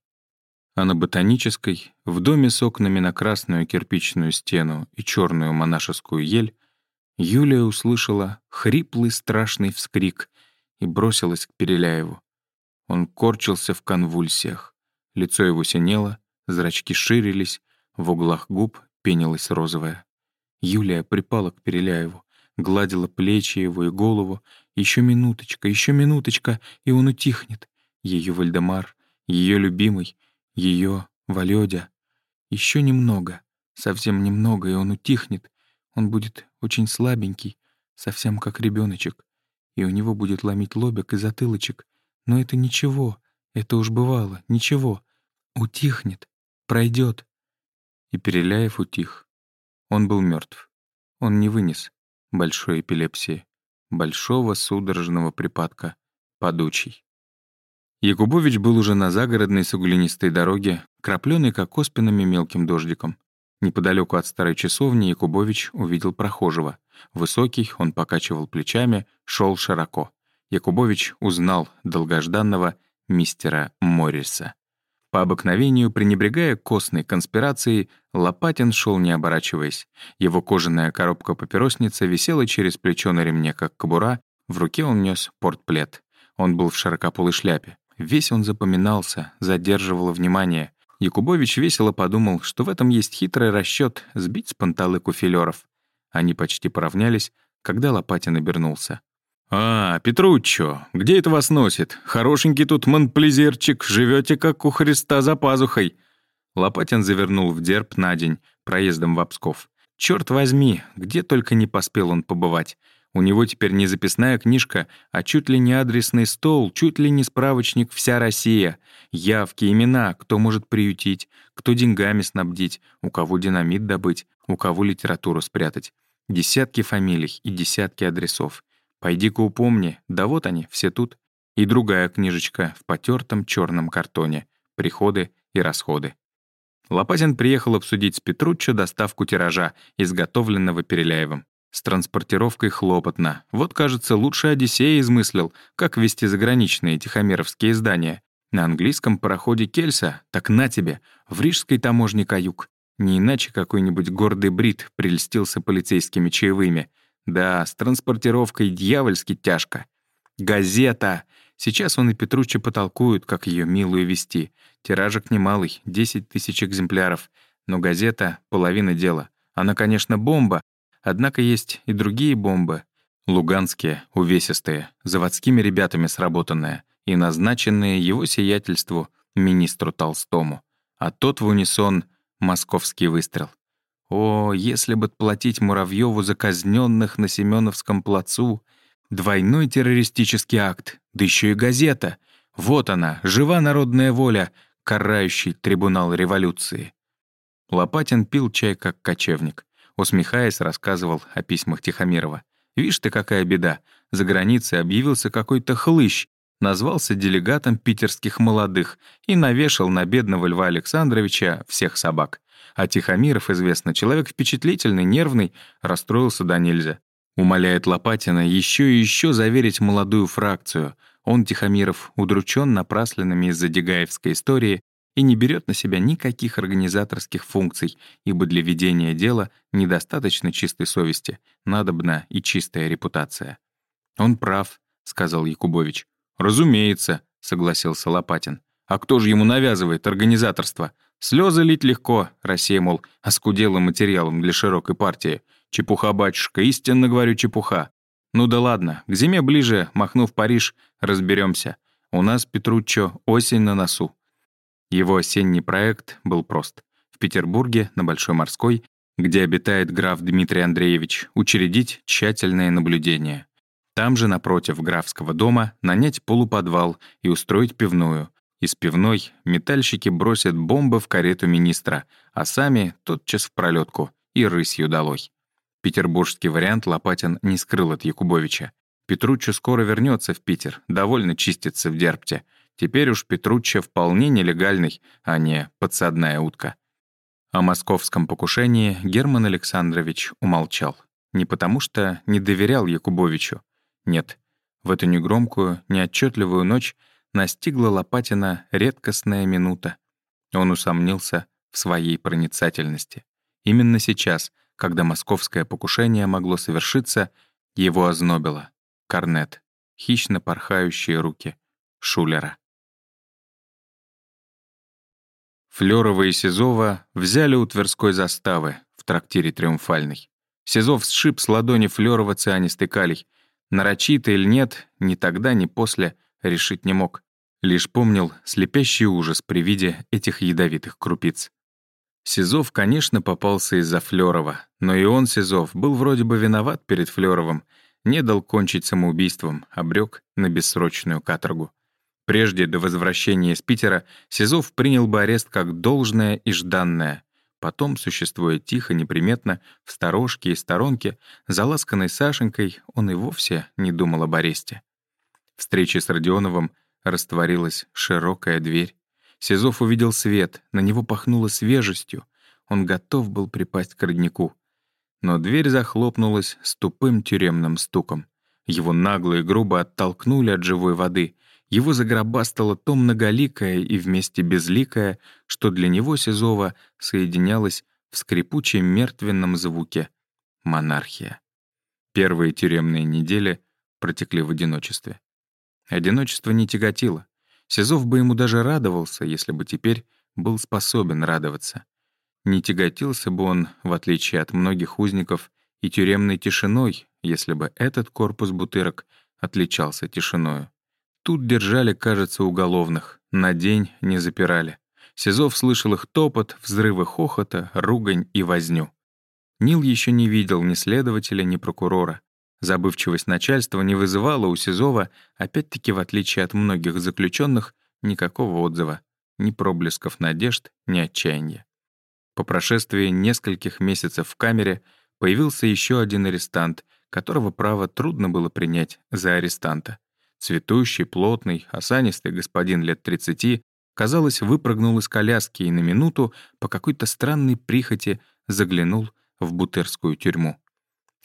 S1: а на Ботанической, в доме с окнами на красную кирпичную стену и черную монашескую ель, Юлия услышала хриплый страшный вскрик и бросилась к Переляеву. Он корчился в конвульсиях. Лицо его синело, зрачки ширились, в углах губ пенилась розовая. Юлия припала к Переляеву, гладила плечи его и голову. Еще минуточка, еще минуточка, и он утихнет. Ее Вальдемар, ее любимый — ее, Валёдя. Еще немного, совсем немного, и он утихнет. Он будет очень слабенький, совсем как ребеночек, и у него будет ломить лобик и затылочек. Но это ничего, это уж бывало, ничего. Утихнет, пройдет. И Переляев утих. Он был мертв. Он не вынес большой эпилепсии, большого судорожного припадка, падучий. Якубович был уже на загородной суглинистой дороге, крапленной как оспинами мелким дождиком. Неподалеку от старой часовни Якубович увидел прохожего. Высокий, он покачивал плечами, шел широко. Якубович узнал долгожданного мистера Морриса. По обыкновению, пренебрегая костной конспирацией, Лопатин шел не оборачиваясь. Его кожаная коробка-папиросница висела через плечо на ремне, как кобура, в руке он нес портплет. Он был в широкополой шляпе. Весь он запоминался, задерживал внимание. Якубович весело подумал, что в этом есть хитрый расчет сбить с панталыку филеров. Они почти поравнялись, когда Лопатин обернулся. «А, Петруччо, где это вас носит? Хорошенький тут манплезерчик, живете как у Христа за пазухой». Лопатин завернул в дерб на день, проездом в Обсков. Черт возьми, где только не поспел он побывать. У него теперь не записная книжка, а чуть ли не адресный стол, чуть ли не справочник «Вся Россия». Явки, имена, кто может приютить, кто деньгами снабдить, у кого динамит добыть, у кого литературу спрятать. Десятки фамилий и десятки адресов. Пойди-ка упомни, да вот они, все тут. И другая книжечка в потертом черном картоне. Приходы и расходы. Лопатин приехал обсудить с Петруччо доставку тиража, изготовленного Переляевым. С транспортировкой хлопотно. Вот, кажется, лучше Одиссея измыслил, как вести заграничные тихомеровские издания. На английском пароходе Кельса, так на тебе, в рижской таможне каюк. Не иначе какой-нибудь гордый брит прельстился полицейскими чаевыми. Да, с транспортировкой дьявольски тяжко. Газета! Сейчас он и Петруччи потолкуют, как ее милую вести. Тиражик немалый, 10 тысяч экземпляров. Но газета — половина дела. Она, конечно, бомба, Однако есть и другие бомбы. Луганские, увесистые, заводскими ребятами сработанные и назначенные его сиятельству министру Толстому. А тот в унисон — московский выстрел. О, если бы платить Муравьеву за казненных на Семеновском плацу, двойной террористический акт, да еще и газета. Вот она, жива народная воля, карающий трибунал революции. Лопатин пил чай как кочевник. Усмехаясь, рассказывал о письмах Тихомирова. «Вишь ты, какая беда. За границей объявился какой-то хлыщ, назвался делегатом питерских молодых и навешал на бедного Льва Александровича всех собак. А Тихомиров, известно, человек впечатлительный, нервный, расстроился до нельзя. Умоляет Лопатина еще и еще заверить молодую фракцию. Он, Тихомиров, удручен напрасленными из-за Дегаевской истории, и не берет на себя никаких организаторских функций, ибо для ведения дела недостаточно чистой совести, надобна и чистая репутация. «Он прав», — сказал Якубович. «Разумеется», — согласился Лопатин. «А кто же ему навязывает организаторство? Слезы лить легко, Россия, мол, оскудела материалом для широкой партии. Чепуха, батюшка, истинно говорю, чепуха. Ну да ладно, к зиме ближе, махнув Париж, разберемся. У нас, Петруччо, осень на носу. Его осенний проект был прост. В Петербурге, на Большой Морской, где обитает граф Дмитрий Андреевич, учредить тщательное наблюдение. Там же, напротив графского дома, нанять полуподвал и устроить пивную. Из пивной метальщики бросят бомбы в карету министра, а сами тотчас в пролетку и рысью долой. Петербургский вариант Лопатин не скрыл от Якубовича. Петруччо скоро вернется в Питер, довольно чистится в Дерпте — Теперь уж Петручча вполне нелегальный, а не подсадная утка. О московском покушении Герман Александрович умолчал. Не потому что не доверял Якубовичу. Нет, в эту негромкую, неотчетливую ночь настигла Лопатина редкостная минута. Он усомнился в своей проницательности. Именно сейчас, когда московское покушение могло совершиться, его ознобило. Корнет. Хищно порхающие руки. Шулера. Флёрова и Сизова взяли у Тверской заставы в трактире «Триумфальный». Сизов сшиб с ладони Флёрова цианистый калий. Нарочито или нет, ни тогда, ни после решить не мог. Лишь помнил слепящий ужас при виде этих ядовитых крупиц. Сизов, конечно, попался из-за Флёрова, но и он, Сизов, был вроде бы виноват перед Флёровым, не дал кончить самоубийством, обрек на бессрочную каторгу. Прежде, до возвращения из Питера, Сизов принял бы арест как должное и жданное. Потом, существуя тихо, неприметно, в сторожке и сторонке, заласканной Сашенькой, он и вовсе не думал об аресте. Встречи с Родионовым растворилась широкая дверь. Сизов увидел свет, на него пахнуло свежестью. Он готов был припасть к роднику. Но дверь захлопнулась с тупым тюремным стуком. Его нагло и грубо оттолкнули от живой воды. Его загробастало то многоликое и вместе безликое, что для него Сизова соединялось в скрипучем мертвенном звуке — монархия. Первые тюремные недели протекли в одиночестве. Одиночество не тяготило. Сизов бы ему даже радовался, если бы теперь был способен радоваться. Не тяготился бы он, в отличие от многих узников, и тюремной тишиной, если бы этот корпус бутырок отличался тишиною. Тут держали, кажется, уголовных. На день не запирали. Сизов слышал их топот, взрывы хохота, ругань и возню. Нил еще не видел ни следователя, ни прокурора. Забывчивость начальства не вызывала у Сизова, опять-таки в отличие от многих заключенных, никакого отзыва, ни проблесков надежд, ни отчаяния. По прошествии нескольких месяцев в камере появился еще один арестант, которого, право, трудно было принять за арестанта. Цветущий, плотный, осанистый господин лет 30, казалось, выпрыгнул из коляски и на минуту по какой-то странной прихоти заглянул в бутырскую тюрьму.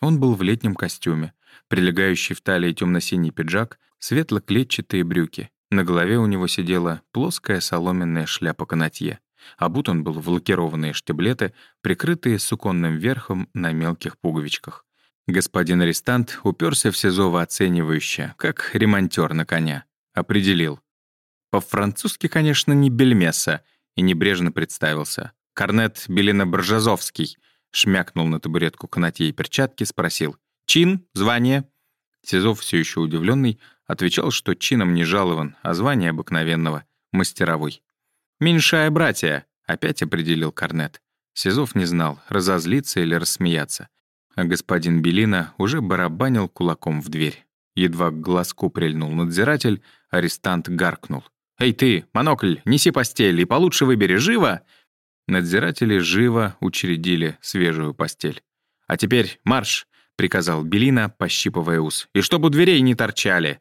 S1: Он был в летнем костюме, прилегающий в талии темно-синий пиджак, светло-клетчатые брюки. На голове у него сидела плоская соломенная шляпа канатье. Обут он был в лакированные штиблеты, прикрытые суконным верхом на мелких пуговичках. Господин арестант уперся в Сизова оценивающе, как ремонтер на коня. Определил. По-французски, конечно, не бельмеса, и небрежно представился. Корнет Белина-Боржазовский шмякнул на табуретку канатье и перчатки, спросил «Чин? Звание?» Сизов, все еще удивленный, отвечал, что чином не жалован, а звание обыкновенного — мастеровой. «Меньшая братья», — опять определил Корнет. Сизов не знал, разозлиться или рассмеяться. А господин Белина уже барабанил кулаком в дверь. Едва к глазку прильнул надзиратель, арестант гаркнул. «Эй ты, монокль, неси постель и получше выбери, живо!» Надзиратели живо учредили свежую постель. «А теперь марш!» — приказал Белина, пощипывая ус. «И чтобы у дверей не торчали!»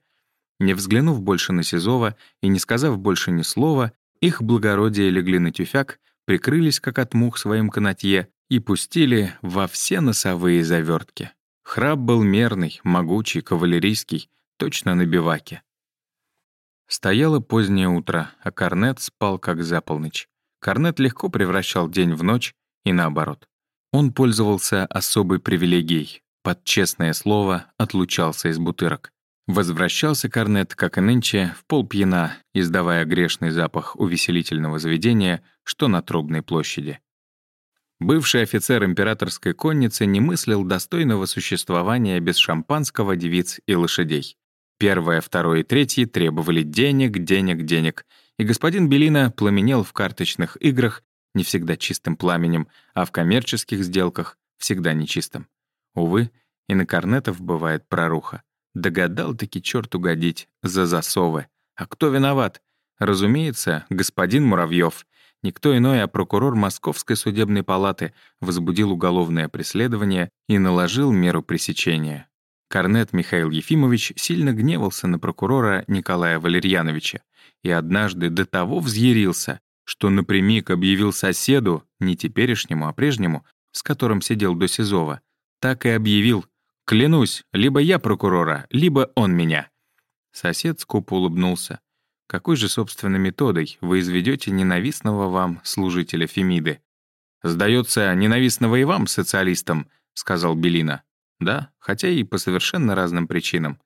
S1: Не взглянув больше на Сизова и не сказав больше ни слова, их благородие легли на тюфяк, прикрылись, как от мух, своим канатье и пустили во все носовые завертки. Храп был мерный, могучий, кавалерийский, точно на биваке. Стояло позднее утро, а Корнет спал как за полночь. Корнет легко превращал день в ночь и наоборот. Он пользовался особой привилегией. Под честное слово отлучался из бутырок. Возвращался Корнет, как и нынче, в полпьяна, издавая грешный запах увеселительного заведения, что на Трубной площади. Бывший офицер императорской конницы не мыслил достойного существования без шампанского, девиц и лошадей. Первое, второе и третье требовали денег, денег, денег, и господин Белина пламенел в карточных играх не всегда чистым пламенем, а в коммерческих сделках всегда нечистым. Увы, и на корнетов бывает проруха. Догадал-таки черт угодить за засовы. А кто виноват? Разумеется, господин Муравьев. Никто иной, а прокурор Московской судебной палаты возбудил уголовное преследование и наложил меру пресечения. Корнет Михаил Ефимович сильно гневался на прокурора Николая Валерьяновича и однажды до того взъярился, что напрямик объявил соседу, не теперешнему, а прежнему, с которым сидел до Сизова, так и объявил «Клянусь, либо я прокурора, либо он меня». Сосед скупо улыбнулся. «Какой же, собственно, методой вы изведете ненавистного вам служителя Фемиды?» «Сдается, ненавистного и вам, социалистам», — сказал Белина. «Да, хотя и по совершенно разным причинам».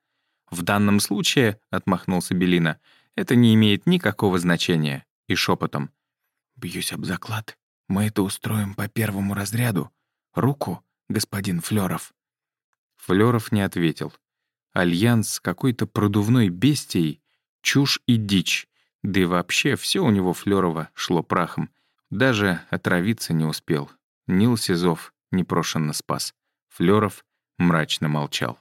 S1: «В данном случае», — отмахнулся Белина, — «это не имеет никакого значения». И шепотом. «Бьюсь об заклад. Мы это устроим по первому разряду. Руку, господин Флёров». Флёров не ответил. Альянс с какой-то продувной бестией, чушь и дичь. Да и вообще все у него Флёрова шло прахом. Даже отравиться не успел. Нил Сизов непрошенно спас. Флёров мрачно молчал.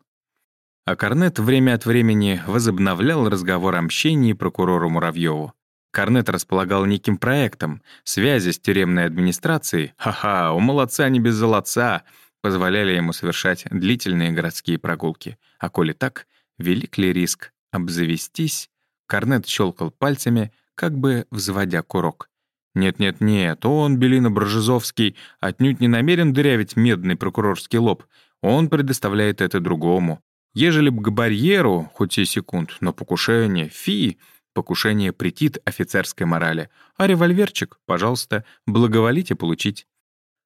S1: А Корнет время от времени возобновлял разговор о мщении прокурору Муравьеву. Корнет располагал неким проектом, связи с тюремной администрацией, ха-ха, у молодца не без золотца, позволяли ему совершать длительные городские прогулки. А коли так, велик ли риск обзавестись? Корнет щелкал пальцами, как бы взводя курок. Нет-нет-нет, он, Белина Брожезовский, отнюдь не намерен дырявить медный прокурорский лоб. Он предоставляет это другому. Ежели б к барьеру, хоть и секунд, но покушение, фи, покушение претит офицерской морали, а револьверчик, пожалуйста, благоволите получить.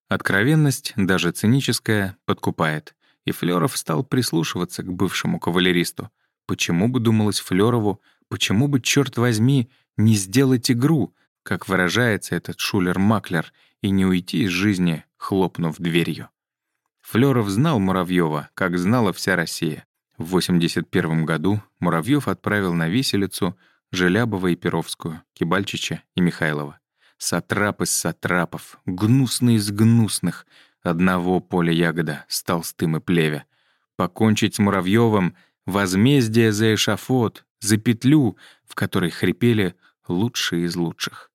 S1: Откровенность, даже циническая, подкупает. И Флёров стал прислушиваться к бывшему кавалеристу. Почему бы, думалось Флёрову, почему бы, черт возьми, не сделать игру, как выражается этот шулер-маклер, и не уйти из жизни, хлопнув дверью? Флёров знал Муравьева, как знала вся Россия. В 81 году Муравьев отправил на виселицу Желябова и Перовскую, Кибальчича и Михайлова. Сатрап из сатрапов, гнусный из гнусных, одного поля ягода с толстым и плевя. покончить с Муравьевым, возмездие за эшафот, за петлю, в которой хрипели лучшие из лучших.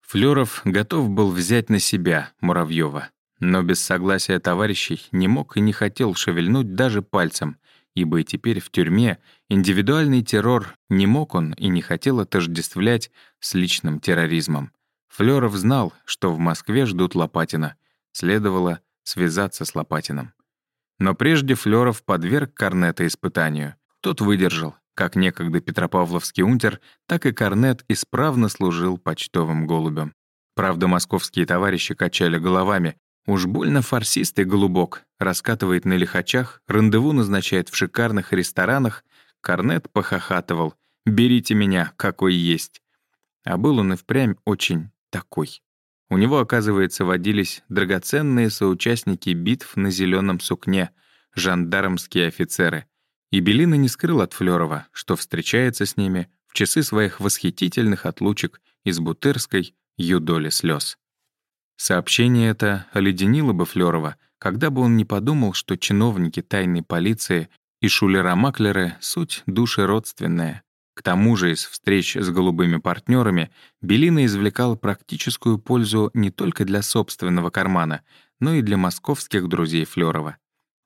S1: Флёров готов был взять на себя Муравьева, но без согласия товарищей не мог и не хотел шевельнуть даже пальцем, ибо и теперь в тюрьме индивидуальный террор не мог он и не хотел отождествлять с личным терроризмом. Флёров знал, что в Москве ждут Лопатина. Следовало связаться с Лопатиным. Но прежде Флёров подверг Корнета испытанию. Тот выдержал. Как некогда Петропавловский унтер, так и Корнет исправно служил почтовым голубем. Правда, московские товарищи качали головами. Уж больно фарсистый голубок. Раскатывает на лихачах, рандеву назначает в шикарных ресторанах. Корнет похохатывал. «Берите меня, какой есть». А был он и впрямь очень такой. У него, оказывается, водились драгоценные соучастники битв на зеленом сукне, жандармские офицеры. И Белина не скрыл от Флёрова, что встречается с ними в часы своих восхитительных отлучек из Бутырской юдоли слез. Сообщение это оледенило бы Флёрова, когда бы он не подумал, что чиновники тайной полиции и шулера-маклеры — суть души родственная, к тому же из встреч с голубыми партнерами Белина извлекал практическую пользу не только для собственного кармана, но и для московских друзей Флёрова.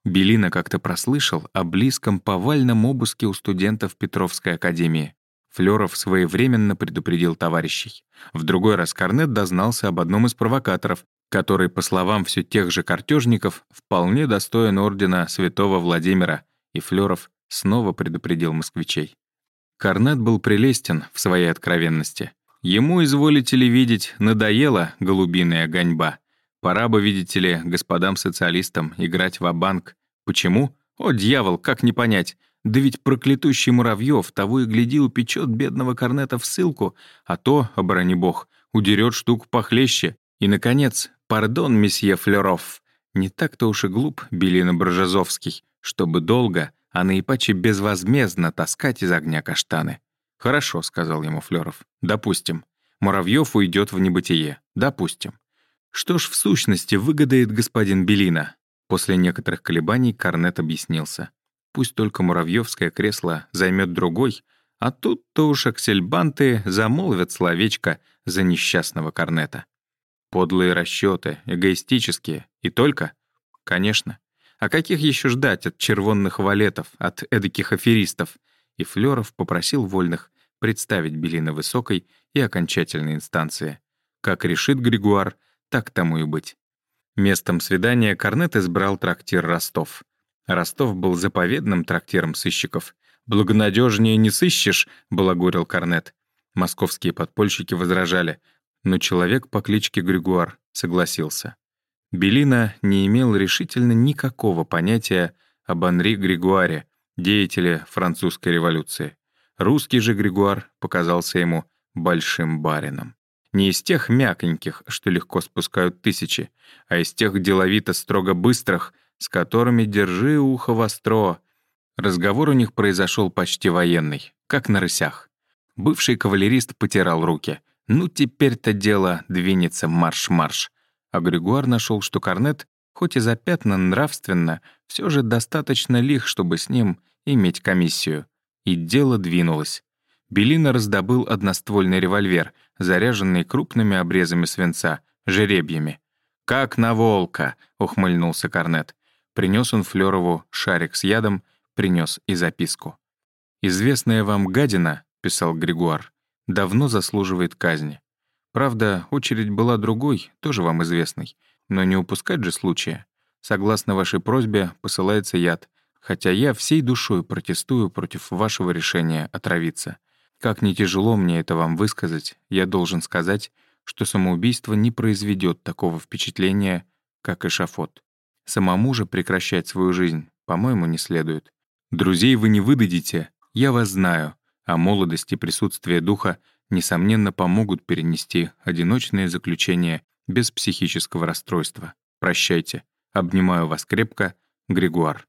S1: Белина как-то прослышал о близком повальном обыске у студентов Петровской академии. Флёров своевременно предупредил товарищей. В другой раз Корнет дознался об одном из провокаторов, который, по словам все тех же картежников, вполне достоин ордена святого Владимира, и Флёров снова предупредил москвичей. Корнет был прелестен в своей откровенности. Ему, изволите ли видеть, надоела голубиная гоньба. Пора бы, видите ли, господам-социалистам играть в банк Почему? О, дьявол, как не понять. Да ведь проклятущий Муравьев того и гляди упечет бедного Корнета в ссылку, а то, оборони бог, удерет штуку похлеще. И, наконец, пардон, месье Флеров. Не так-то уж и глуп Белина Брожазовский, чтобы долго, а наипаче безвозмездно таскать из огня каштаны. «Хорошо», — сказал ему Флёров. «Допустим. Муравьев уйдет в небытие. Допустим. Что ж в сущности выгодает господин Белина?» После некоторых колебаний Корнет объяснился. «Пусть только муравьевское кресло займет другой, а тут-то уж аксельбанты замолвят словечко за несчастного Корнета. Подлые расчеты, эгоистические, и только? Конечно. А каких еще ждать от червонных валетов, от эдаких аферистов? И Флёров попросил вольных представить Белина высокой и окончательной инстанции. Как решит Григуар, так тому и быть. Местом свидания Корнет избрал трактир Ростов. Ростов был заповедным трактиром сыщиков. «Благонадежнее не сыщешь», — балагурил Корнет. Московские подпольщики возражали, но человек по кличке Григуар согласился. Белина не имел решительно никакого понятия об Анри Григуаре, деятеле французской революции. Русский же Григуар показался ему большим барином. Не из тех мяконьких, что легко спускают тысячи, а из тех деловито строго быстрых, с которыми держи ухо востро. Разговор у них произошел почти военный, как на рысях. Бывший кавалерист потирал руки. «Ну, теперь-то дело двинется марш-марш» а Григуар нашел, что Корнет, хоть и запятнан нравственно, все же достаточно лих, чтобы с ним иметь комиссию. И дело двинулось. Белина раздобыл одноствольный револьвер, заряженный крупными обрезами свинца, жеребьями. «Как на волка!» — ухмыльнулся Корнет. Принес он Флёрову шарик с ядом, принес и записку. «Известная вам гадина», — писал Григуар, — «давно заслуживает казни. Правда, очередь была другой, тоже вам известной. Но не упускать же случая. Согласно вашей просьбе, посылается яд, хотя я всей душой протестую против вашего решения отравиться. Как не тяжело мне это вам высказать, я должен сказать, что самоубийство не произведет такого впечатления, как эшафот. Самому же прекращать свою жизнь, по-моему, не следует. Друзей вы не выдадите, я вас знаю, а молодость и присутствие духа — несомненно, помогут перенести одиночное заключение без психического расстройства. Прощайте. Обнимаю вас крепко. Григуар.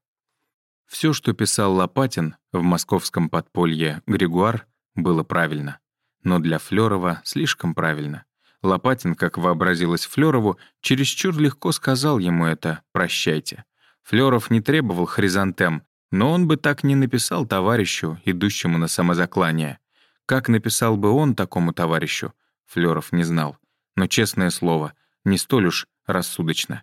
S1: Все, что писал Лопатин в московском подполье Григуар, было правильно. Но для Флёрова слишком правильно. Лопатин, как вообразилось Флёрову, чересчур легко сказал ему это «прощайте». Флёров не требовал хризантем, Но он бы так не написал товарищу, идущему на самозаклание. Как написал бы он такому товарищу, Флёров не знал. Но, честное слово, не столь уж рассудочно.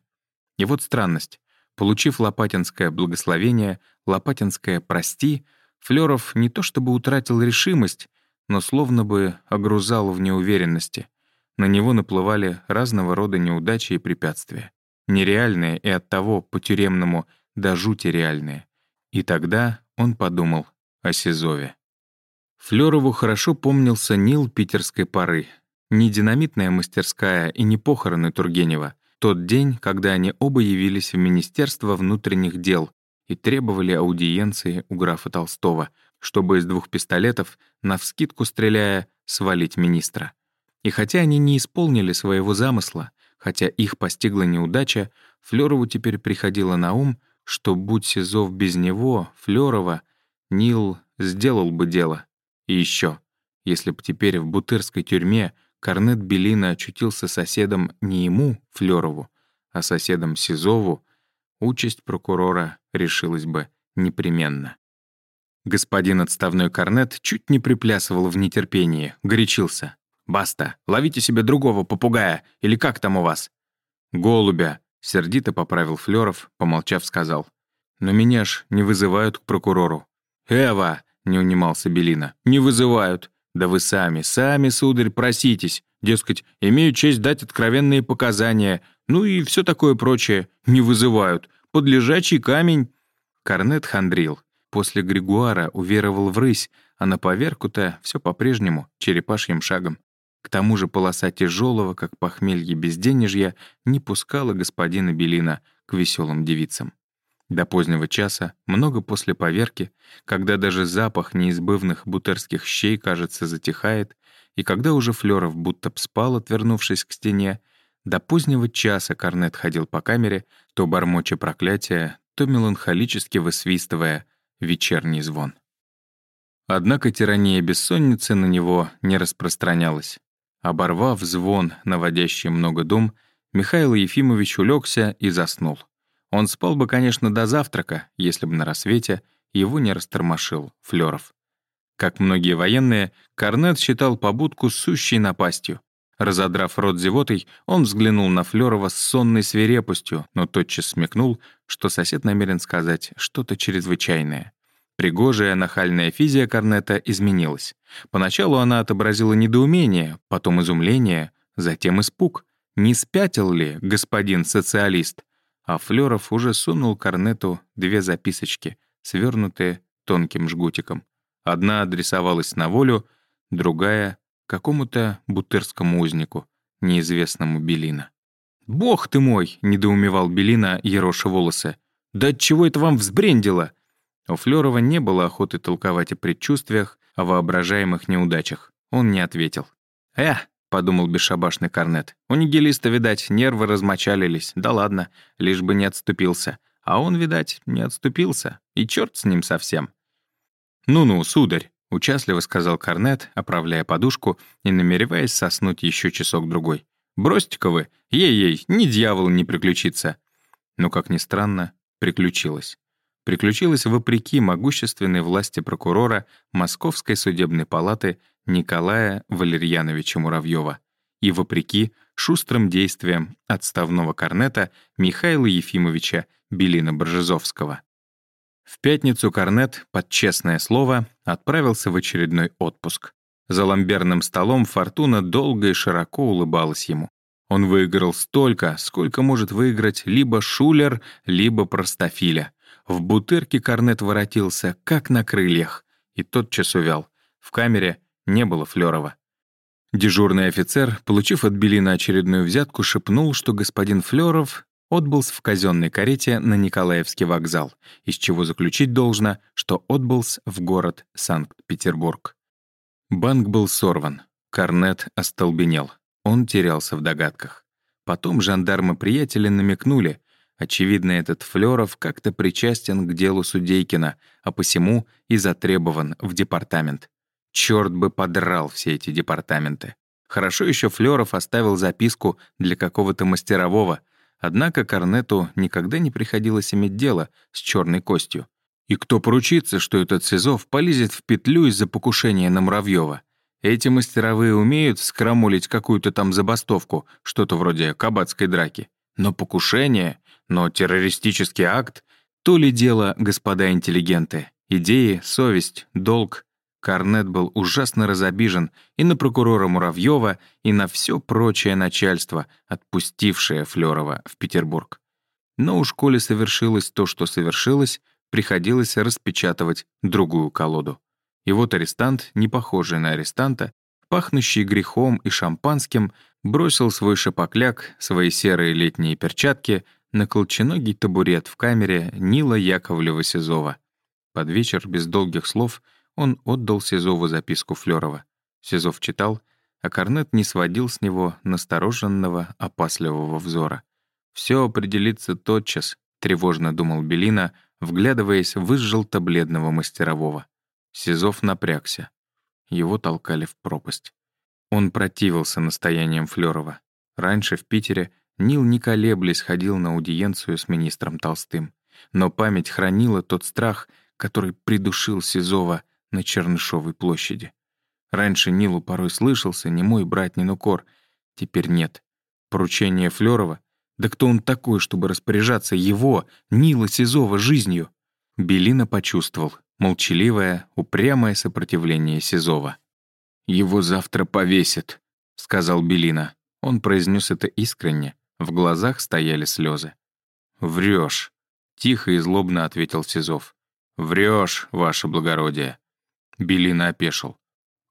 S1: И вот странность. Получив лопатинское благословение, лопатинское «прости», Флёров не то чтобы утратил решимость, но словно бы огрузал в неуверенности. На него наплывали разного рода неудачи и препятствия. Нереальные и оттого по-тюремному до жути реальные. И тогда он подумал о Сизове. Флёрову хорошо помнился Нил питерской поры. Не динамитная мастерская и не похороны Тургенева. Тот день, когда они оба явились в Министерство внутренних дел и требовали аудиенции у графа Толстого, чтобы из двух пистолетов, навскидку стреляя, свалить министра. И хотя они не исполнили своего замысла, хотя их постигла неудача, Флёрову теперь приходило на ум, что, будь Сизов без него, Флёрова, Нил сделал бы дело. И еще, если б теперь в бутырской тюрьме Корнет Белина очутился соседом не ему, Флёрову, а соседом Сизову, участь прокурора решилась бы непременно. Господин отставной Корнет чуть не приплясывал в нетерпении, горячился. «Баста, ловите себе другого попугая, или как там у вас?» «Голубя», — сердито поправил Флёров, помолчав, сказал. «Но меня ж не вызывают к прокурору». «Эва!» — не унимался Белина. «Не вызывают. Да вы сами, сами, сударь, проситесь. Дескать, имею честь дать откровенные показания. Ну и все такое прочее. Не вызывают. Под лежачий камень». Корнет хандрил. После Григуара уверовал в рысь, а на поверку-то все по-прежнему, черепашьим шагом. К тому же полоса тяжелого, как похмелье безденежья, не пускала господина Белина к веселым девицам. До позднего часа, много после поверки, когда даже запах неизбывных бутерских щей, кажется, затихает, и когда уже Флёров будто спал, отвернувшись к стене, до позднего часа Корнет ходил по камере, то бормоча проклятия, то меланхолически высвистывая вечерний звон. Однако тирания бессонницы на него не распространялась. Оборвав звон, наводящий много дум, Михаил Ефимович улегся и заснул. Он спал бы, конечно, до завтрака, если бы на рассвете его не растормошил Флёров. Как многие военные, Корнет считал побудку сущей напастью. Разодрав рот зевотой, он взглянул на Флёрова с сонной свирепостью, но тотчас смекнул, что сосед намерен сказать что-то чрезвычайное. Пригожая нахальная физия Корнета изменилась. Поначалу она отобразила недоумение, потом изумление, затем испуг. Не спятил ли господин социалист? а Флёров уже сунул Корнету две записочки, свернутые тонким жгутиком. Одна адресовалась на волю, другая — какому-то бутырскому узнику, неизвестному Белина. «Бог ты мой!» — недоумевал Белина, ероша волосы. «Да отчего это вам взбрендило?» У Флёрова не было охоты толковать о предчувствиях, о воображаемых неудачах. Он не ответил. «Э, — подумал бесшабашный Корнет. «У нигилиста, видать, нервы размочалились. Да ладно, лишь бы не отступился. А он, видать, не отступился. И черт с ним совсем». «Ну-ну, сударь», — участливо сказал Корнет, оправляя подушку и намереваясь соснуть еще часок-другой. «Бросьте-ка вы, ей-ей, ни дьявол не приключится». Но, как ни странно, приключилось. Приключилось вопреки могущественной власти прокурора Московской судебной палаты Николая Валерьяновича Муравьева и вопреки шустрым действиям отставного корнета Михаила Ефимовича Белина-Боржезовского. В пятницу Корнет, под честное слово, отправился в очередной отпуск. За ламберным столом Фортуна долго и широко улыбалась ему. Он выиграл столько, сколько может выиграть либо шулер, либо простофиля. В бутырке Корнет воротился, как на крыльях, и тотчас увял. В камере не было Флёрова. Дежурный офицер, получив от Белина очередную взятку, шепнул, что господин Флёров отбылся в казенной карете на Николаевский вокзал, из чего заключить должно, что отбылся в город Санкт-Петербург. Банк был сорван. Корнет остолбенел. Он терялся в догадках. Потом жандармы-приятели намекнули. Очевидно, этот Флёров как-то причастен к делу Судейкина, а посему и затребован в департамент. Черт бы подрал все эти департаменты. Хорошо еще Флёров оставил записку для какого-то мастерового, однако Корнету никогда не приходилось иметь дело с черной костью. И кто поручится, что этот Сизов полезет в петлю из-за покушения на Муравьева? Эти мастеровые умеют скрамулить какую-то там забастовку, что-то вроде кабацкой драки. Но покушение, но террористический акт — то ли дело, господа интеллигенты. Идеи, совесть, долг. Корнет был ужасно разобижен и на прокурора Муравьева, и на все прочее начальство, отпустившее Флёрова в Петербург. Но уж коли совершилось то, что совершилось, приходилось распечатывать другую колоду. И вот арестант, не похожий на арестанта, пахнущий грехом и шампанским, бросил свой шапокляк, свои серые летние перчатки на колченогий табурет в камере Нила Яковлева-Сизова. Под вечер, без долгих слов, он отдал Сизову записку Флёрова. Сизов читал, а Корнет не сводил с него настороженного, опасливого взора. Все определится тотчас», — тревожно думал Белина, вглядываясь в изжелто-бледного мастерового. Сизов напрягся. Его толкали в пропасть. Он противился настояниям Флёрова. Раньше в Питере Нил не колеблясь ходил на аудиенцию с министром Толстым. Но память хранила тот страх, который придушил Сизова на Чернышовой площади. Раньше Нилу порой слышался не мой брат Нинукор, теперь нет. Поручение Флёрова? Да кто он такой, чтобы распоряжаться его, Нила Сизова, жизнью? Белина почувствовал, молчаливое, упрямое сопротивление Сизова. «Его завтра повесят», — сказал Белина. Он произнес это искренне, в глазах стояли слезы. «Врешь», — тихо и злобно ответил Сизов. «Врешь, ваше благородие». Белина опешил.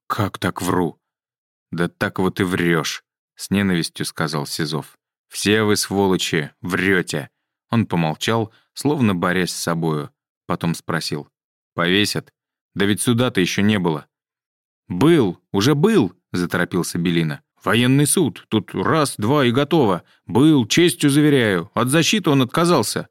S1: «Как так вру?» «Да так вот и врешь», — с ненавистью сказал Сизов. «Все вы, сволочи, врете». Он помолчал, словно борясь с собою. Потом спросил. «Повесят? Да ведь суда-то еще не было». «Был, уже был», — заторопился Белина. «Военный суд. Тут раз, два и готово. Был, честью заверяю. От защиты он отказался».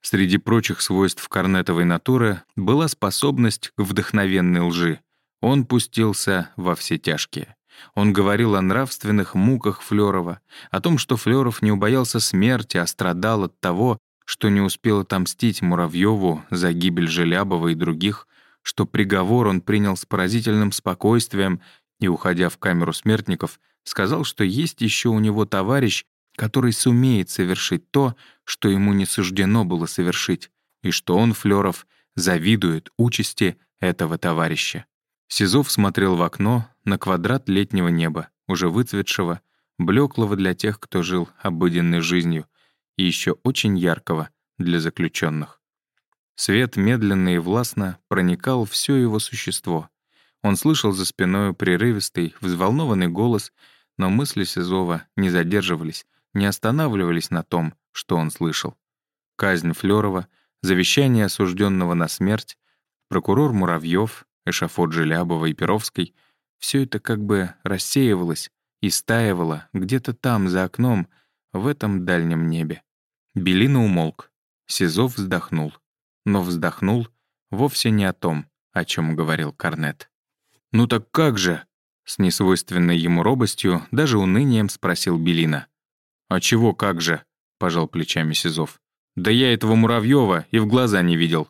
S1: Среди прочих свойств корнетовой натуры была способность к вдохновенной лжи. Он пустился во все тяжкие. Он говорил о нравственных муках Флёрова, о том, что Флёров не убоялся смерти, а страдал от того, что не успел отомстить Муравьеву за гибель Желябова и других, что приговор он принял с поразительным спокойствием и, уходя в камеру смертников, сказал, что есть еще у него товарищ, который сумеет совершить то, что ему не суждено было совершить, и что он, Флёров, завидует участи этого товарища. Сизов смотрел в окно на квадрат летнего неба, уже выцветшего, блеклого для тех, кто жил обыденной жизнью, и еще очень яркого для заключенных. Свет медленно и властно проникал все его существо. Он слышал за спиной прерывистый, взволнованный голос, но мысли Сизова не задерживались, не останавливались на том, что он слышал. Казнь Флёрова, завещание осужденного на смерть, прокурор Муравьев, эшафот Желябова и Перовской — все это как бы рассеивалось и стаивало где-то там, за окном, в этом дальнем небе. Белина умолк. Сизов вздохнул. Но вздохнул вовсе не о том, о чем говорил Корнет. «Ну так как же?» С несвойственной ему робостью, даже унынием спросил Белина. «А чего как же?» — пожал плечами Сизов. «Да я этого Муравьева и в глаза не видел».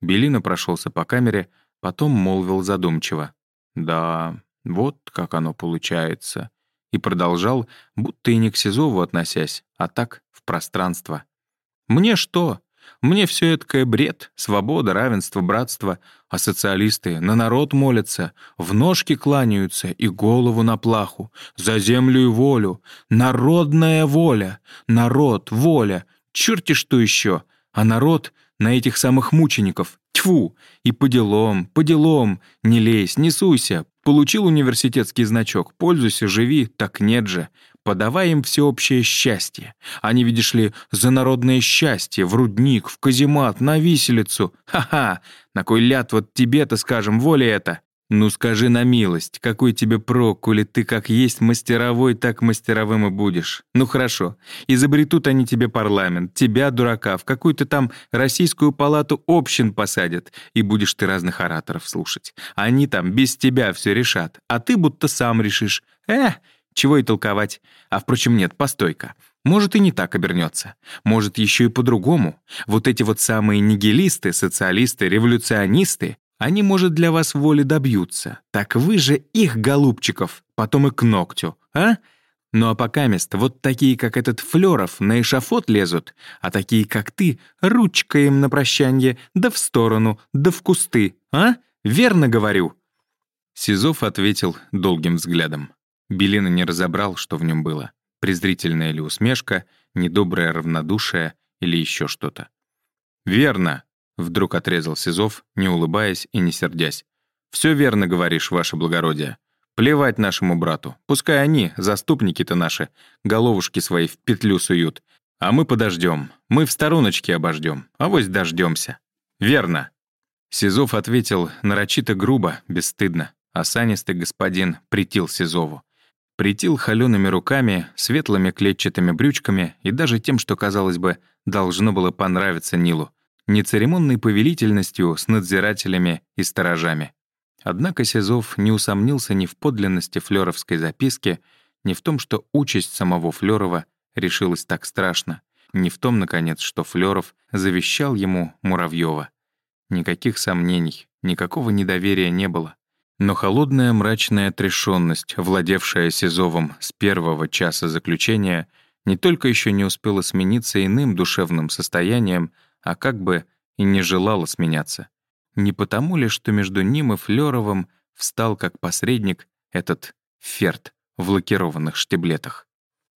S1: Белина прошелся по камере, потом молвил задумчиво. «Да, вот как оно получается». И продолжал, будто и не к Сизову относясь, а так, в пространство. «Мне что? Мне все это бред, свобода, равенство, братство, а социалисты на народ молятся, в ножки кланяются и голову на плаху, за землю и волю, народная воля, народ, воля, черти что еще, а народ на этих самых мучеников, тьфу, и по делам, по делам, не лезь, не суйся, получил университетский значок, пользуйся, живи, так нет же, подавай им всеобщее счастье. Они, видишь ли, за народное счастье, в рудник, в каземат, на виселицу. Ха-ха! На кой ляд вот тебе-то, скажем, воля это? Ну скажи на милость, какой тебе прок, коли ты как есть мастеровой, так мастеровым и будешь? Ну хорошо, изобретут они тебе парламент, тебя, дурака, в какую-то там российскую палату общин посадят, и будешь ты разных ораторов слушать. Они там без тебя все решат, а ты будто сам решишь. Эх, чего и толковать. А впрочем, нет, постой-ка. Может, и не так обернется. Может, еще и по-другому. Вот эти вот самые нигилисты, социалисты, революционисты, они, может, для вас воли добьются. Так вы же их, голубчиков, потом и к ногтю, а? Ну а пока мест вот такие, как этот Флёров, на эшафот лезут, а такие, как ты, ручкой им на прощанье, да в сторону, да в кусты, а? Верно говорю?» Сизов ответил долгим взглядом. Белина не разобрал, что в нем было. Презрительная ли усмешка, недоброе равнодушие или еще что-то. «Верно», — вдруг отрезал Сизов, не улыбаясь и не сердясь. «Все верно говоришь, ваше благородие. Плевать нашему брату. Пускай они, заступники-то наши, головушки свои в петлю суют. А мы подождем. Мы в стороночке обождем. А вось дождемся. Верно. Сизов ответил нарочито грубо, бесстыдно. Осанистый господин притил Сизову. Притил холеными руками, светлыми клетчатыми брючками и даже тем, что, казалось бы, должно было понравиться Нилу. Нецеремонной повелительностью с надзирателями и сторожами. Однако Сизов не усомнился ни в подлинности флёровской записки, ни в том, что участь самого Флёрова решилась так страшно, ни в том, наконец, что Флёров завещал ему Муравьева. Никаких сомнений, никакого недоверия не было. Но холодная мрачная отрешенность, владевшая Сизовым с первого часа заключения, не только еще не успела смениться иным душевным состоянием, а как бы и не желала сменяться. Не потому ли, что между ним и Флёровым встал как посредник этот ферт в лакированных штиблетах?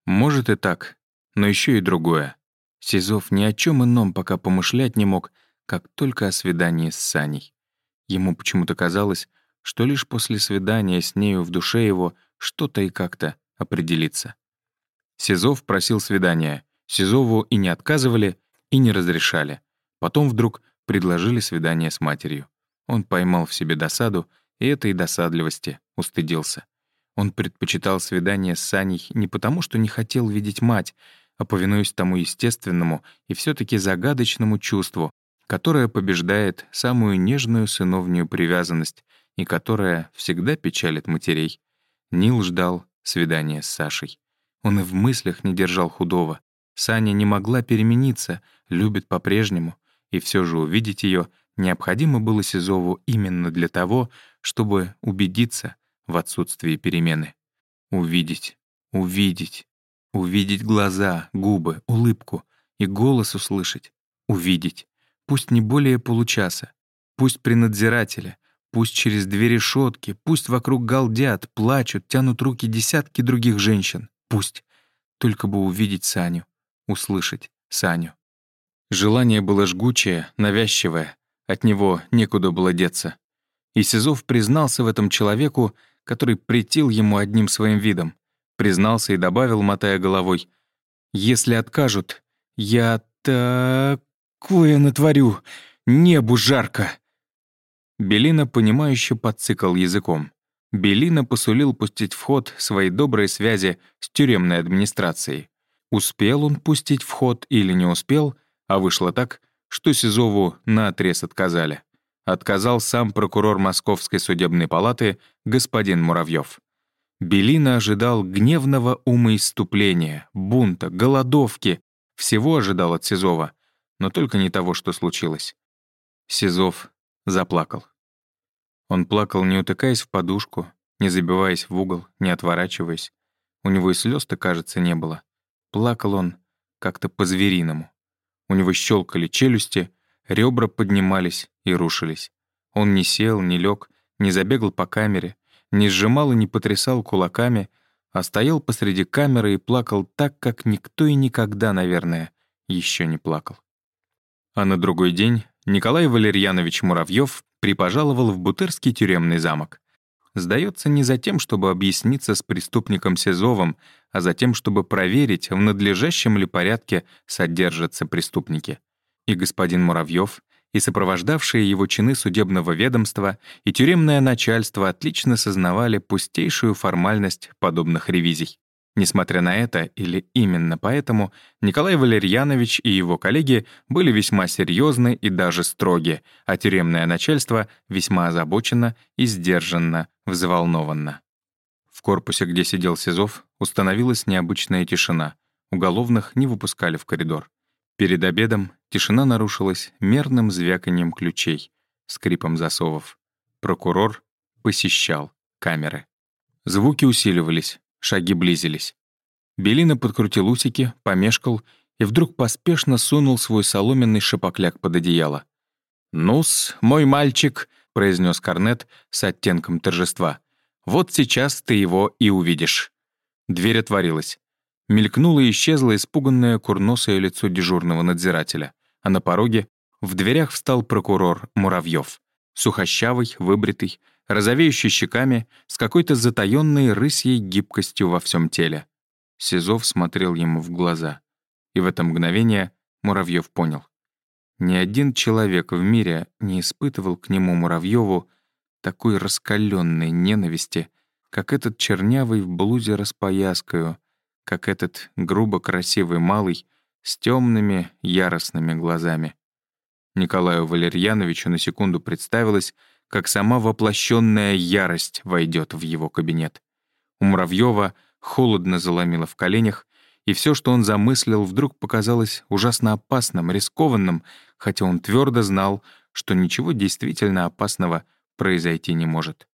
S1: Может и так, но еще и другое. Сизов ни о чем ином пока помышлять не мог, как только о свидании с Саней. Ему почему-то казалось, что лишь после свидания с нею в душе его что-то и как-то определится. Сизов просил свидания. Сизову и не отказывали, и не разрешали. Потом вдруг предложили свидание с матерью. Он поймал в себе досаду, и этой досадливости устыдился. Он предпочитал свидание с Саней не потому, что не хотел видеть мать, а повинуясь тому естественному и все таки загадочному чувству, которое побеждает самую нежную сыновнюю привязанность и которая всегда печалит матерей. Нил ждал свидания с Сашей. Он и в мыслях не держал худого. Саня не могла перемениться, любит по-прежнему, и все же увидеть ее необходимо было Сизову именно для того, чтобы убедиться в отсутствии перемены. Увидеть, увидеть, увидеть глаза, губы, улыбку и голос услышать. Увидеть. Пусть не более получаса. Пусть при надзирателе, пусть через две решетки, пусть вокруг галдят, плачут, тянут руки десятки других женщин. Пусть. Только бы увидеть Саню, услышать Саню. Желание было жгучее, навязчивое, от него некуда было деться. И Сизов признался в этом человеку, который претил ему одним своим видом. Признался и добавил, мотая головой, «Если откажут, я такое натворю, небу жарко». Белина, понимающе подцикал языком. Белина посулил пустить в ход свои добрые связи с тюремной администрацией. Успел он пустить в ход или не успел — а вышло так, что Сизову наотрез отказали. Отказал сам прокурор Московской судебной палаты господин Муравьев. Белина ожидал гневного умоиступления, бунта, голодовки. Всего ожидал от Сизова, но только не того, что случилось. Сизов заплакал. Он плакал, не утыкаясь в подушку, не забиваясь в угол, не отворачиваясь. У него и слез-то, кажется, не было. Плакал он как-то по-звериному. У него щелкали челюсти, ребра поднимались и рушились. Он не сел, не лег, не забегал по камере, не сжимал и не потрясал кулаками, а стоял посреди камеры и плакал так, как никто и никогда, наверное, еще не плакал. А на другой день Николай Валерьянович Муравьев припожаловал в Бутырский тюремный замок. Сдается не за тем, чтобы объясниться с преступником Сизовым, а за тем, чтобы проверить, в надлежащем ли порядке содержатся преступники. И господин Муравьев, и сопровождавшие его чины судебного ведомства, и тюремное начальство отлично сознавали пустейшую формальность подобных ревизий. Несмотря на это, или именно поэтому, Николай Валерьянович и его коллеги были весьма серьезны и даже строги, а тюремное начальство весьма озабочено и сдержанно, взволнованно. В корпусе, где сидел Сизов, установилась необычная тишина. Уголовных не выпускали в коридор. Перед обедом тишина нарушилась мерным звяканием ключей, скрипом засовов. Прокурор посещал камеры. Звуки усиливались, шаги близились. Белина подкрутил усики, помешкал и вдруг поспешно сунул свой соломенный шапокляк под одеяло. «Ну-с, мой мальчик», — произнес Корнет с оттенком торжества. «Вот сейчас ты его и увидишь». Дверь отворилась. Мелькнуло и исчезло испуганное курносое лицо дежурного надзирателя, а на пороге в дверях встал прокурор Муравьев, сухощавый, выбритый, розовеющий щеками, с какой-то затаённой рысьей гибкостью во всем теле. Сизов смотрел ему в глаза. И в это мгновение Муравьев понял. Ни один человек в мире не испытывал к нему Муравьеву такой раскаленной ненависти, как этот чернявый в блузе распояскою, как этот грубо красивый малый с темными яростными глазами. Николаю Валерьяновичу на секунду представилось, как сама воплощенная ярость войдет в его кабинет. У Муравьева холодно заломило в коленях, и все, что он замыслил, вдруг показалось ужасно опасным, рискованным, хотя он твердо знал, что ничего действительно опасного произойти не может.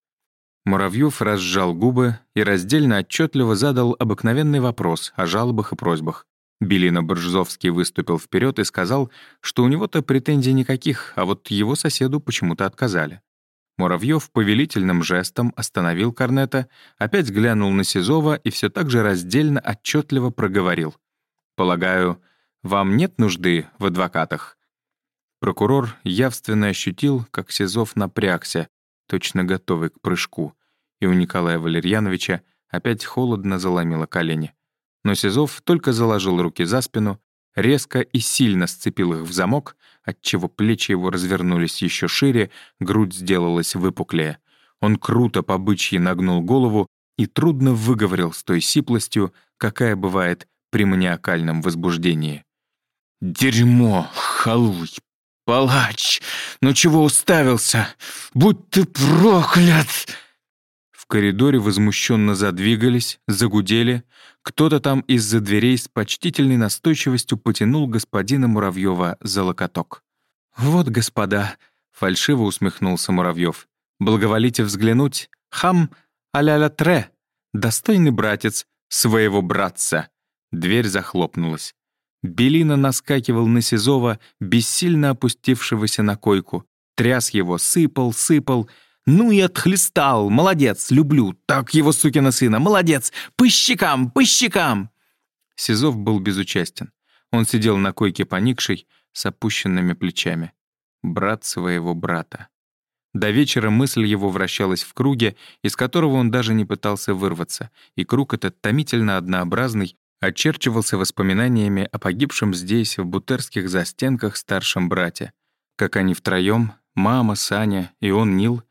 S1: Муравьев разжал губы и раздельно отчетливо задал обыкновенный вопрос о жалобах и просьбах. Белина Боржзовский выступил вперед и сказал, что у него-то претензий никаких, а вот его соседу почему-то отказали. Муравьев повелительным жестом остановил Корнета, опять глянул на Сизова и все так же раздельно отчетливо проговорил. «Полагаю, вам нет нужды в адвокатах?» Прокурор явственно ощутил, как Сизов напрягся, точно готовый к прыжку, и у Николая Валерьяновича опять холодно заломило колени. Но Сизов только заложил руки за спину, резко и сильно сцепил их в замок, отчего плечи его развернулись еще шире, грудь сделалась выпуклее. Он круто по бычьи нагнул голову и трудно выговорил с той сиплостью, какая бывает при маниакальном возбуждении. «Дерьмо, халуй, палач! Ну чего уставился? Будь ты проклят!» Коридоре возмущенно задвигались, загудели. Кто-то там из-за дверей с почтительной настойчивостью потянул господина Муравьева за локоток. «Вот, господа», — фальшиво усмехнулся Муравьев. «Благоволите взглянуть? Хам а-ля-ля тре, достойный братец своего братца». Дверь захлопнулась. Белина наскакивал на Сизова, бессильно опустившегося на койку. Тряс его, сыпал, сыпал — ну и отхлестал. Молодец, люблю. Так его сукина сына. Молодец. По щекам, по щекам. Сизов был безучастен. Он сидел на койке поникшей, с опущенными плечами. Брат своего брата. До вечера мысль его вращалась в круге, из которого он даже не пытался вырваться, и круг этот томительно однообразный очерчивался воспоминаниями о погибшем здесь, в бутерских застенках, старшем брате. Как они втроем, мама, Саня и он, Нил,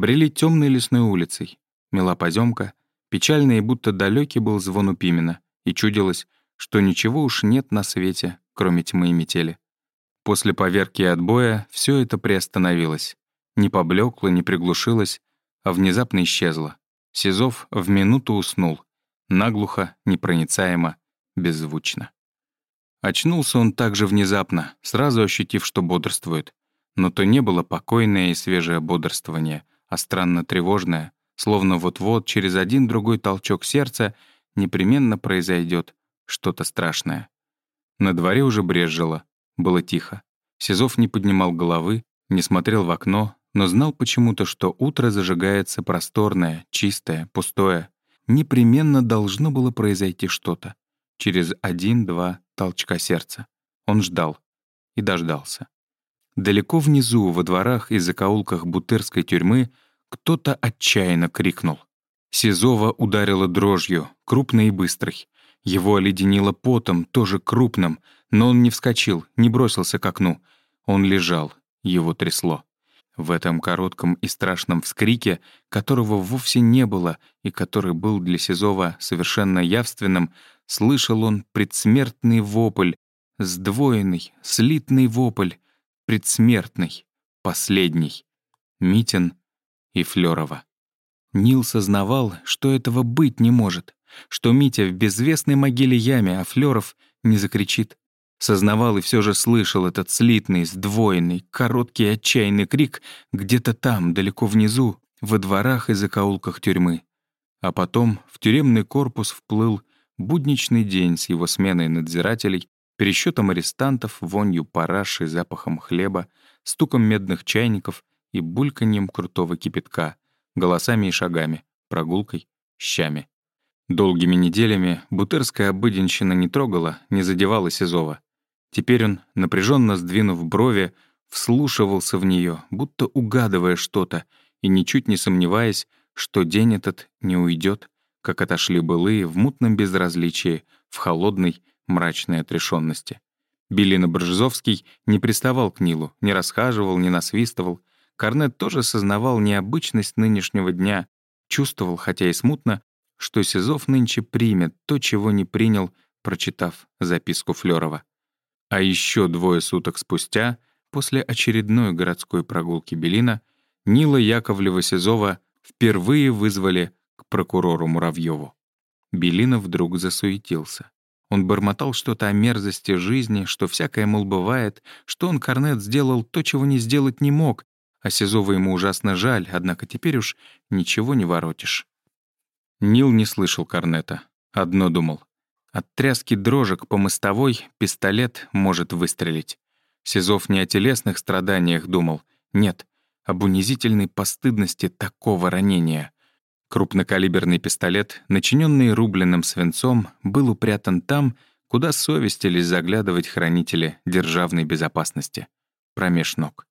S1: брели темной лесной улицей. Мела поземка, печальный и будто далекий был звон у Пимена, и чудилось, что ничего уж нет на свете, кроме тьмы и метели. После поверки и отбоя все это приостановилось. Не поблекло, не приглушилось, а внезапно исчезло. Сизов в минуту уснул. Наглухо, непроницаемо, беззвучно. Очнулся он также внезапно, сразу ощутив, что бодрствует. Но то не было покойное и свежее бодрствование, а странно тревожное, словно вот-вот через один-другой толчок сердца непременно произойдет что-то страшное. На дворе уже брезжило, было тихо. Сизов не поднимал головы, не смотрел в окно, но знал почему-то, что утро зажигается просторное, чистое, пустое. Непременно должно было произойти что-то. Через один-два толчка сердца. Он ждал и дождался. Далеко внизу, во дворах и закоулках бутырской тюрьмы, кто-то отчаянно крикнул. Сизова ударила дрожью, крупной и быстрой. Его оледенило потом, тоже крупным, но он не вскочил, не бросился к окну. Он лежал, его трясло. В этом коротком и страшном вскрике, которого вовсе не было и который был для Сизова совершенно явственным, слышал он предсмертный вопль, сдвоенный, слитный вопль, предсмертный, последний. Митин и Флёрова. Нил сознавал, что этого быть не может, что Митя в безвестной могиле яме, а Флёров не закричит. Сознавал и все же слышал этот слитный, сдвоенный, короткий отчаянный крик где-то там, далеко внизу, во дворах и закоулках тюрьмы. А потом в тюремный корпус вплыл будничный день с его сменой надзирателей, пересчетом арестантов, вонью параши, запахом хлеба, стуком медных чайников и бульканьем крутого кипятка, голосами и шагами, прогулкой, щами. Долгими неделями бутырская обыденщина не трогала, не задевала Сизова. Теперь он, напряженно сдвинув брови, вслушивался в нее, будто угадывая что-то, и ничуть не сомневаясь, что день этот не уйдет, как отошли былые в мутном безразличии, в холодной, мрачной отрешенности. Белина Боржезовский не приставал к Нилу, не расхаживал, не насвистывал. Корнет тоже сознавал необычность нынешнего дня, чувствовал, хотя и смутно, что Сизов нынче примет то, чего не принял, прочитав записку Флёрова. А еще двое суток спустя, после очередной городской прогулки Белина, Нила Яковлева-Сизова впервые вызвали к прокурору Муравьеву. Белина вдруг засуетился. Он бормотал что-то о мерзости жизни, что всякое, мол, бывает, что он, Корнет, сделал то, чего не сделать не мог, а Сизова ему ужасно жаль, однако теперь уж ничего не воротишь. Нил не слышал Корнета. Одно думал. От тряски дрожек по мостовой пистолет может выстрелить. Сизов не о телесных страданиях думал. Нет, об унизительной постыдности такого ранения. Крупнокалиберный пистолет, начиненный рубленным свинцом, был упрятан там, куда совестились заглядывать хранители державной безопасности. Промеж ног.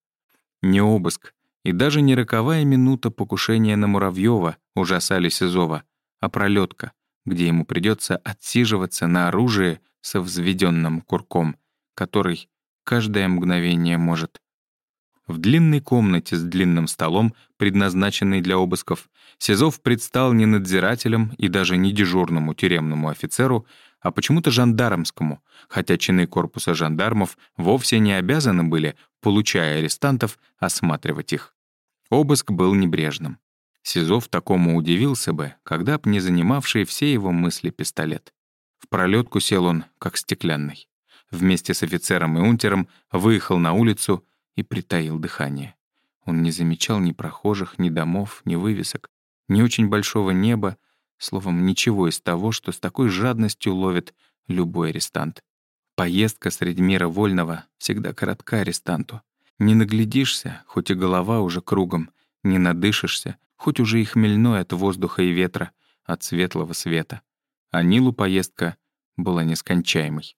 S1: Не обыск и даже не роковая минута покушения на Муравьева ужасали Сизова, а пролетка, где ему придется отсиживаться на оружие со взведенным курком, который каждое мгновение может. В длинной комнате с длинным столом, предназначенной для обысков, Сизов предстал не надзирателем и даже не дежурному тюремному офицеру, а почему-то жандармскому, хотя чины корпуса жандармов вовсе не обязаны были, получая арестантов, осматривать их. Обыск был небрежным. Сизов такому удивился бы, когда б не занимавший все его мысли пистолет. В пролетку сел он, как стеклянный. Вместе с офицером и унтером выехал на улицу и притаил дыхание. Он не замечал ни прохожих, ни домов, ни вывесок, ни очень большого неба, словом, ничего из того, что с такой жадностью ловит любой арестант. Поездка среди мира вольного всегда коротка арестанту. Не наглядишься, хоть и голова уже кругом, не надышишься, хоть уже и хмельной от воздуха и ветра, от светлого света. А Нилу поездка была нескончаемой.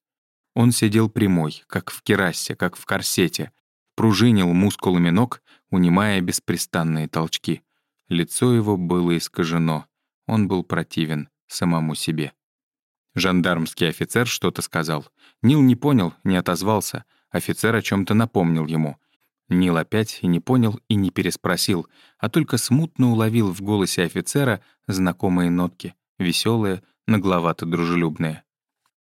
S1: Он сидел прямой, как в керасе, как в корсете, пружинил мускулами ног, унимая беспрестанные толчки. Лицо его было искажено, он был противен самому себе. Жандармский офицер что-то сказал. Нил не понял, не отозвался. Офицер о чем то напомнил ему — Нил опять и не понял, и не переспросил, а только смутно уловил в голосе офицера знакомые нотки, веселые, нагловато-дружелюбные.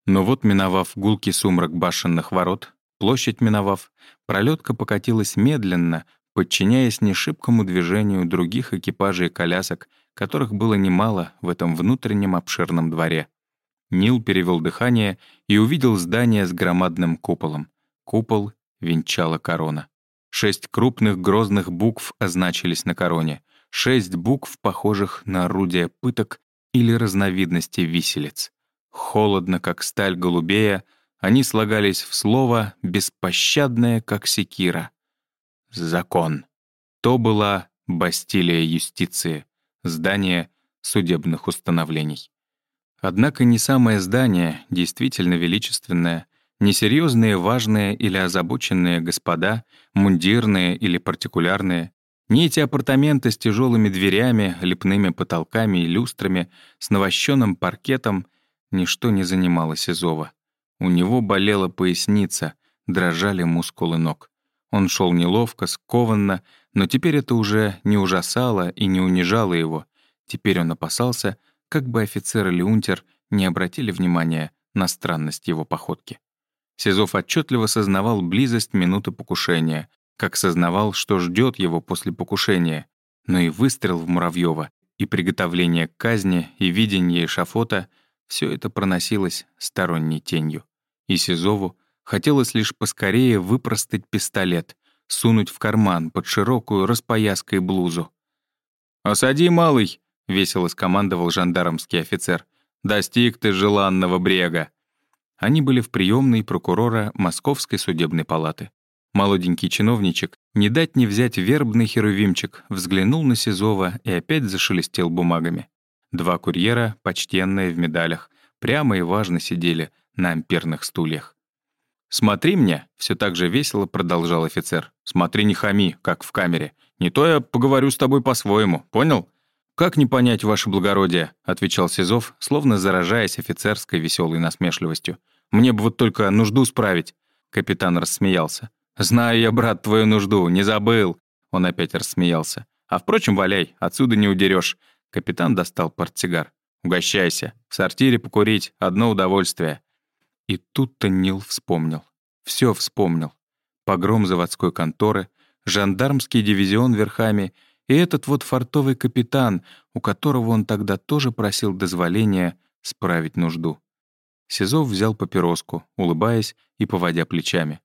S1: Но вот, миновав гулкий сумрак башенных ворот, площадь миновав, пролетка покатилась медленно, подчиняясь нешибкому движению других экипажей и колясок, которых было немало в этом внутреннем обширном дворе. Нил перевел дыхание и увидел здание с громадным куполом. Купол венчала корона. Шесть крупных грозных букв означились на короне. Шесть букв, похожих на орудия пыток или разновидности виселиц. Холодно, как сталь голубея, они слагались в слово беспощадное, как секира. Закон. То была Бастилия юстиции, здание судебных установлений. Однако не самое здание, действительно величественное, Несерьезные, важные или озабоченные господа, мундирные или партикулярные, не эти апартаменты с тяжелыми дверями, лепными потолками и люстрами, с навощенным паркетом, ничто не занимало Сизова. У него болела поясница, дрожали мускулы ног. Он шел неловко, скованно, но теперь это уже не ужасало и не унижало его. Теперь он опасался, как бы офицер или унтер не обратили внимания на странность его походки. Сизов отчетливо сознавал близость минуты покушения, как сознавал, что ждет его после покушения. Но и выстрел в Муравьева, и приготовление к казни, и видение эшафота — все это проносилось сторонней тенью. И Сизову хотелось лишь поскорее выпростать пистолет, сунуть в карман под широкую распояской блузу. «Осади, малый!» — весело скомандовал жандармский офицер. «Достиг ты желанного брега!» Они были в приемной прокурора Московской судебной палаты. Молоденький чиновничек, не дать не взять вербный херувимчик, взглянул на Сизова и опять зашелестел бумагами. Два курьера, почтенные в медалях, прямо и важно сидели на амперных стульях. «Смотри мне», — все так же весело продолжал офицер. «Смотри, не хами, как в камере. Не то я поговорю с тобой по-своему, понял?» «Как не понять, ваше благородие?» — отвечал Сизов, словно заражаясь офицерской веселой насмешливостью. «Мне бы вот только нужду справить». Капитан рассмеялся. «Знаю я, брат, твою нужду, не забыл!» Он опять рассмеялся. «А впрочем, валяй, отсюда не удерешь. Капитан достал портсигар. «Угощайся. В сортире покурить — одно удовольствие». И тут-то Нил вспомнил. Все вспомнил. Погром заводской конторы, жандармский дивизион верхами и этот вот фартовый капитан, у которого он тогда тоже просил дозволения справить нужду. Сизов взял папироску, улыбаясь и поводя плечами.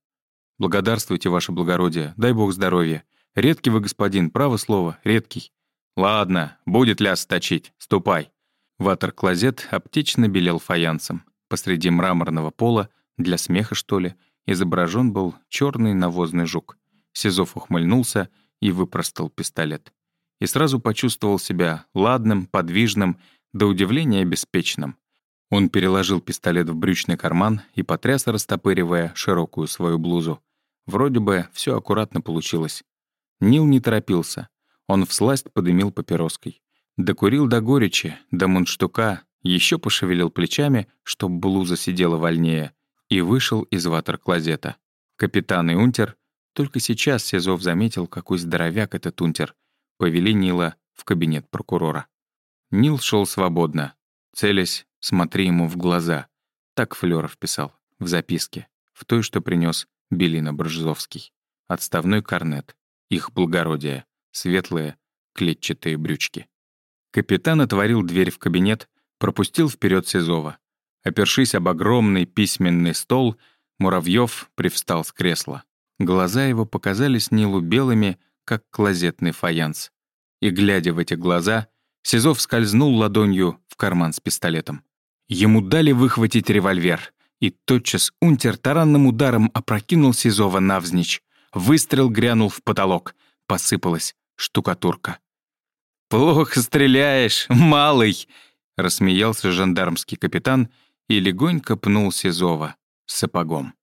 S1: «Благодарствуйте, ваше благородие, дай бог здоровья. Редкий вы господин, право слово, редкий». «Ладно, будет ляс точить, ступай». Ватер-клозет аптечно белел фаянсом. Посреди мраморного пола, для смеха, что ли, изображен был черный навозный жук. Сизов ухмыльнулся и выпростал пистолет. И сразу почувствовал себя ладным, подвижным, до удивления беспечным. Он переложил пистолет в брючный карман и потряс, растопыривая широкую свою блузу. Вроде бы все аккуратно получилось. Нил не торопился. Он всласть подымил папироской. Докурил до горечи, до мундштука, еще пошевелил плечами, чтоб блуза сидела вольнее, и вышел из ватер-клозета. Капитан и унтер, только сейчас Сизов заметил, какой здоровяк этот унтер, повели Нила в кабинет прокурора. Нил шел свободно, целясь, смотри ему в глаза. Так Флёров писал в записке, в той, что принес Белина Бржзовский. Отставной корнет. Их благородие. Светлые, клетчатые брючки. Капитан отворил дверь в кабинет, пропустил вперед Сизова. Опершись об огромный письменный стол, Муравьев привстал с кресла. Глаза его показались Нилу белыми, как клозетный фаянс. И, глядя в эти глаза, Сизов скользнул ладонью в карман с пистолетом. Ему дали выхватить револьвер. И тотчас унтер таранным ударом опрокинул Сизова навзничь. Выстрел грянул в потолок. Посыпалась штукатурка. «Плохо стреляешь, малый!» — рассмеялся жандармский капитан и легонько пнул Сизова сапогом.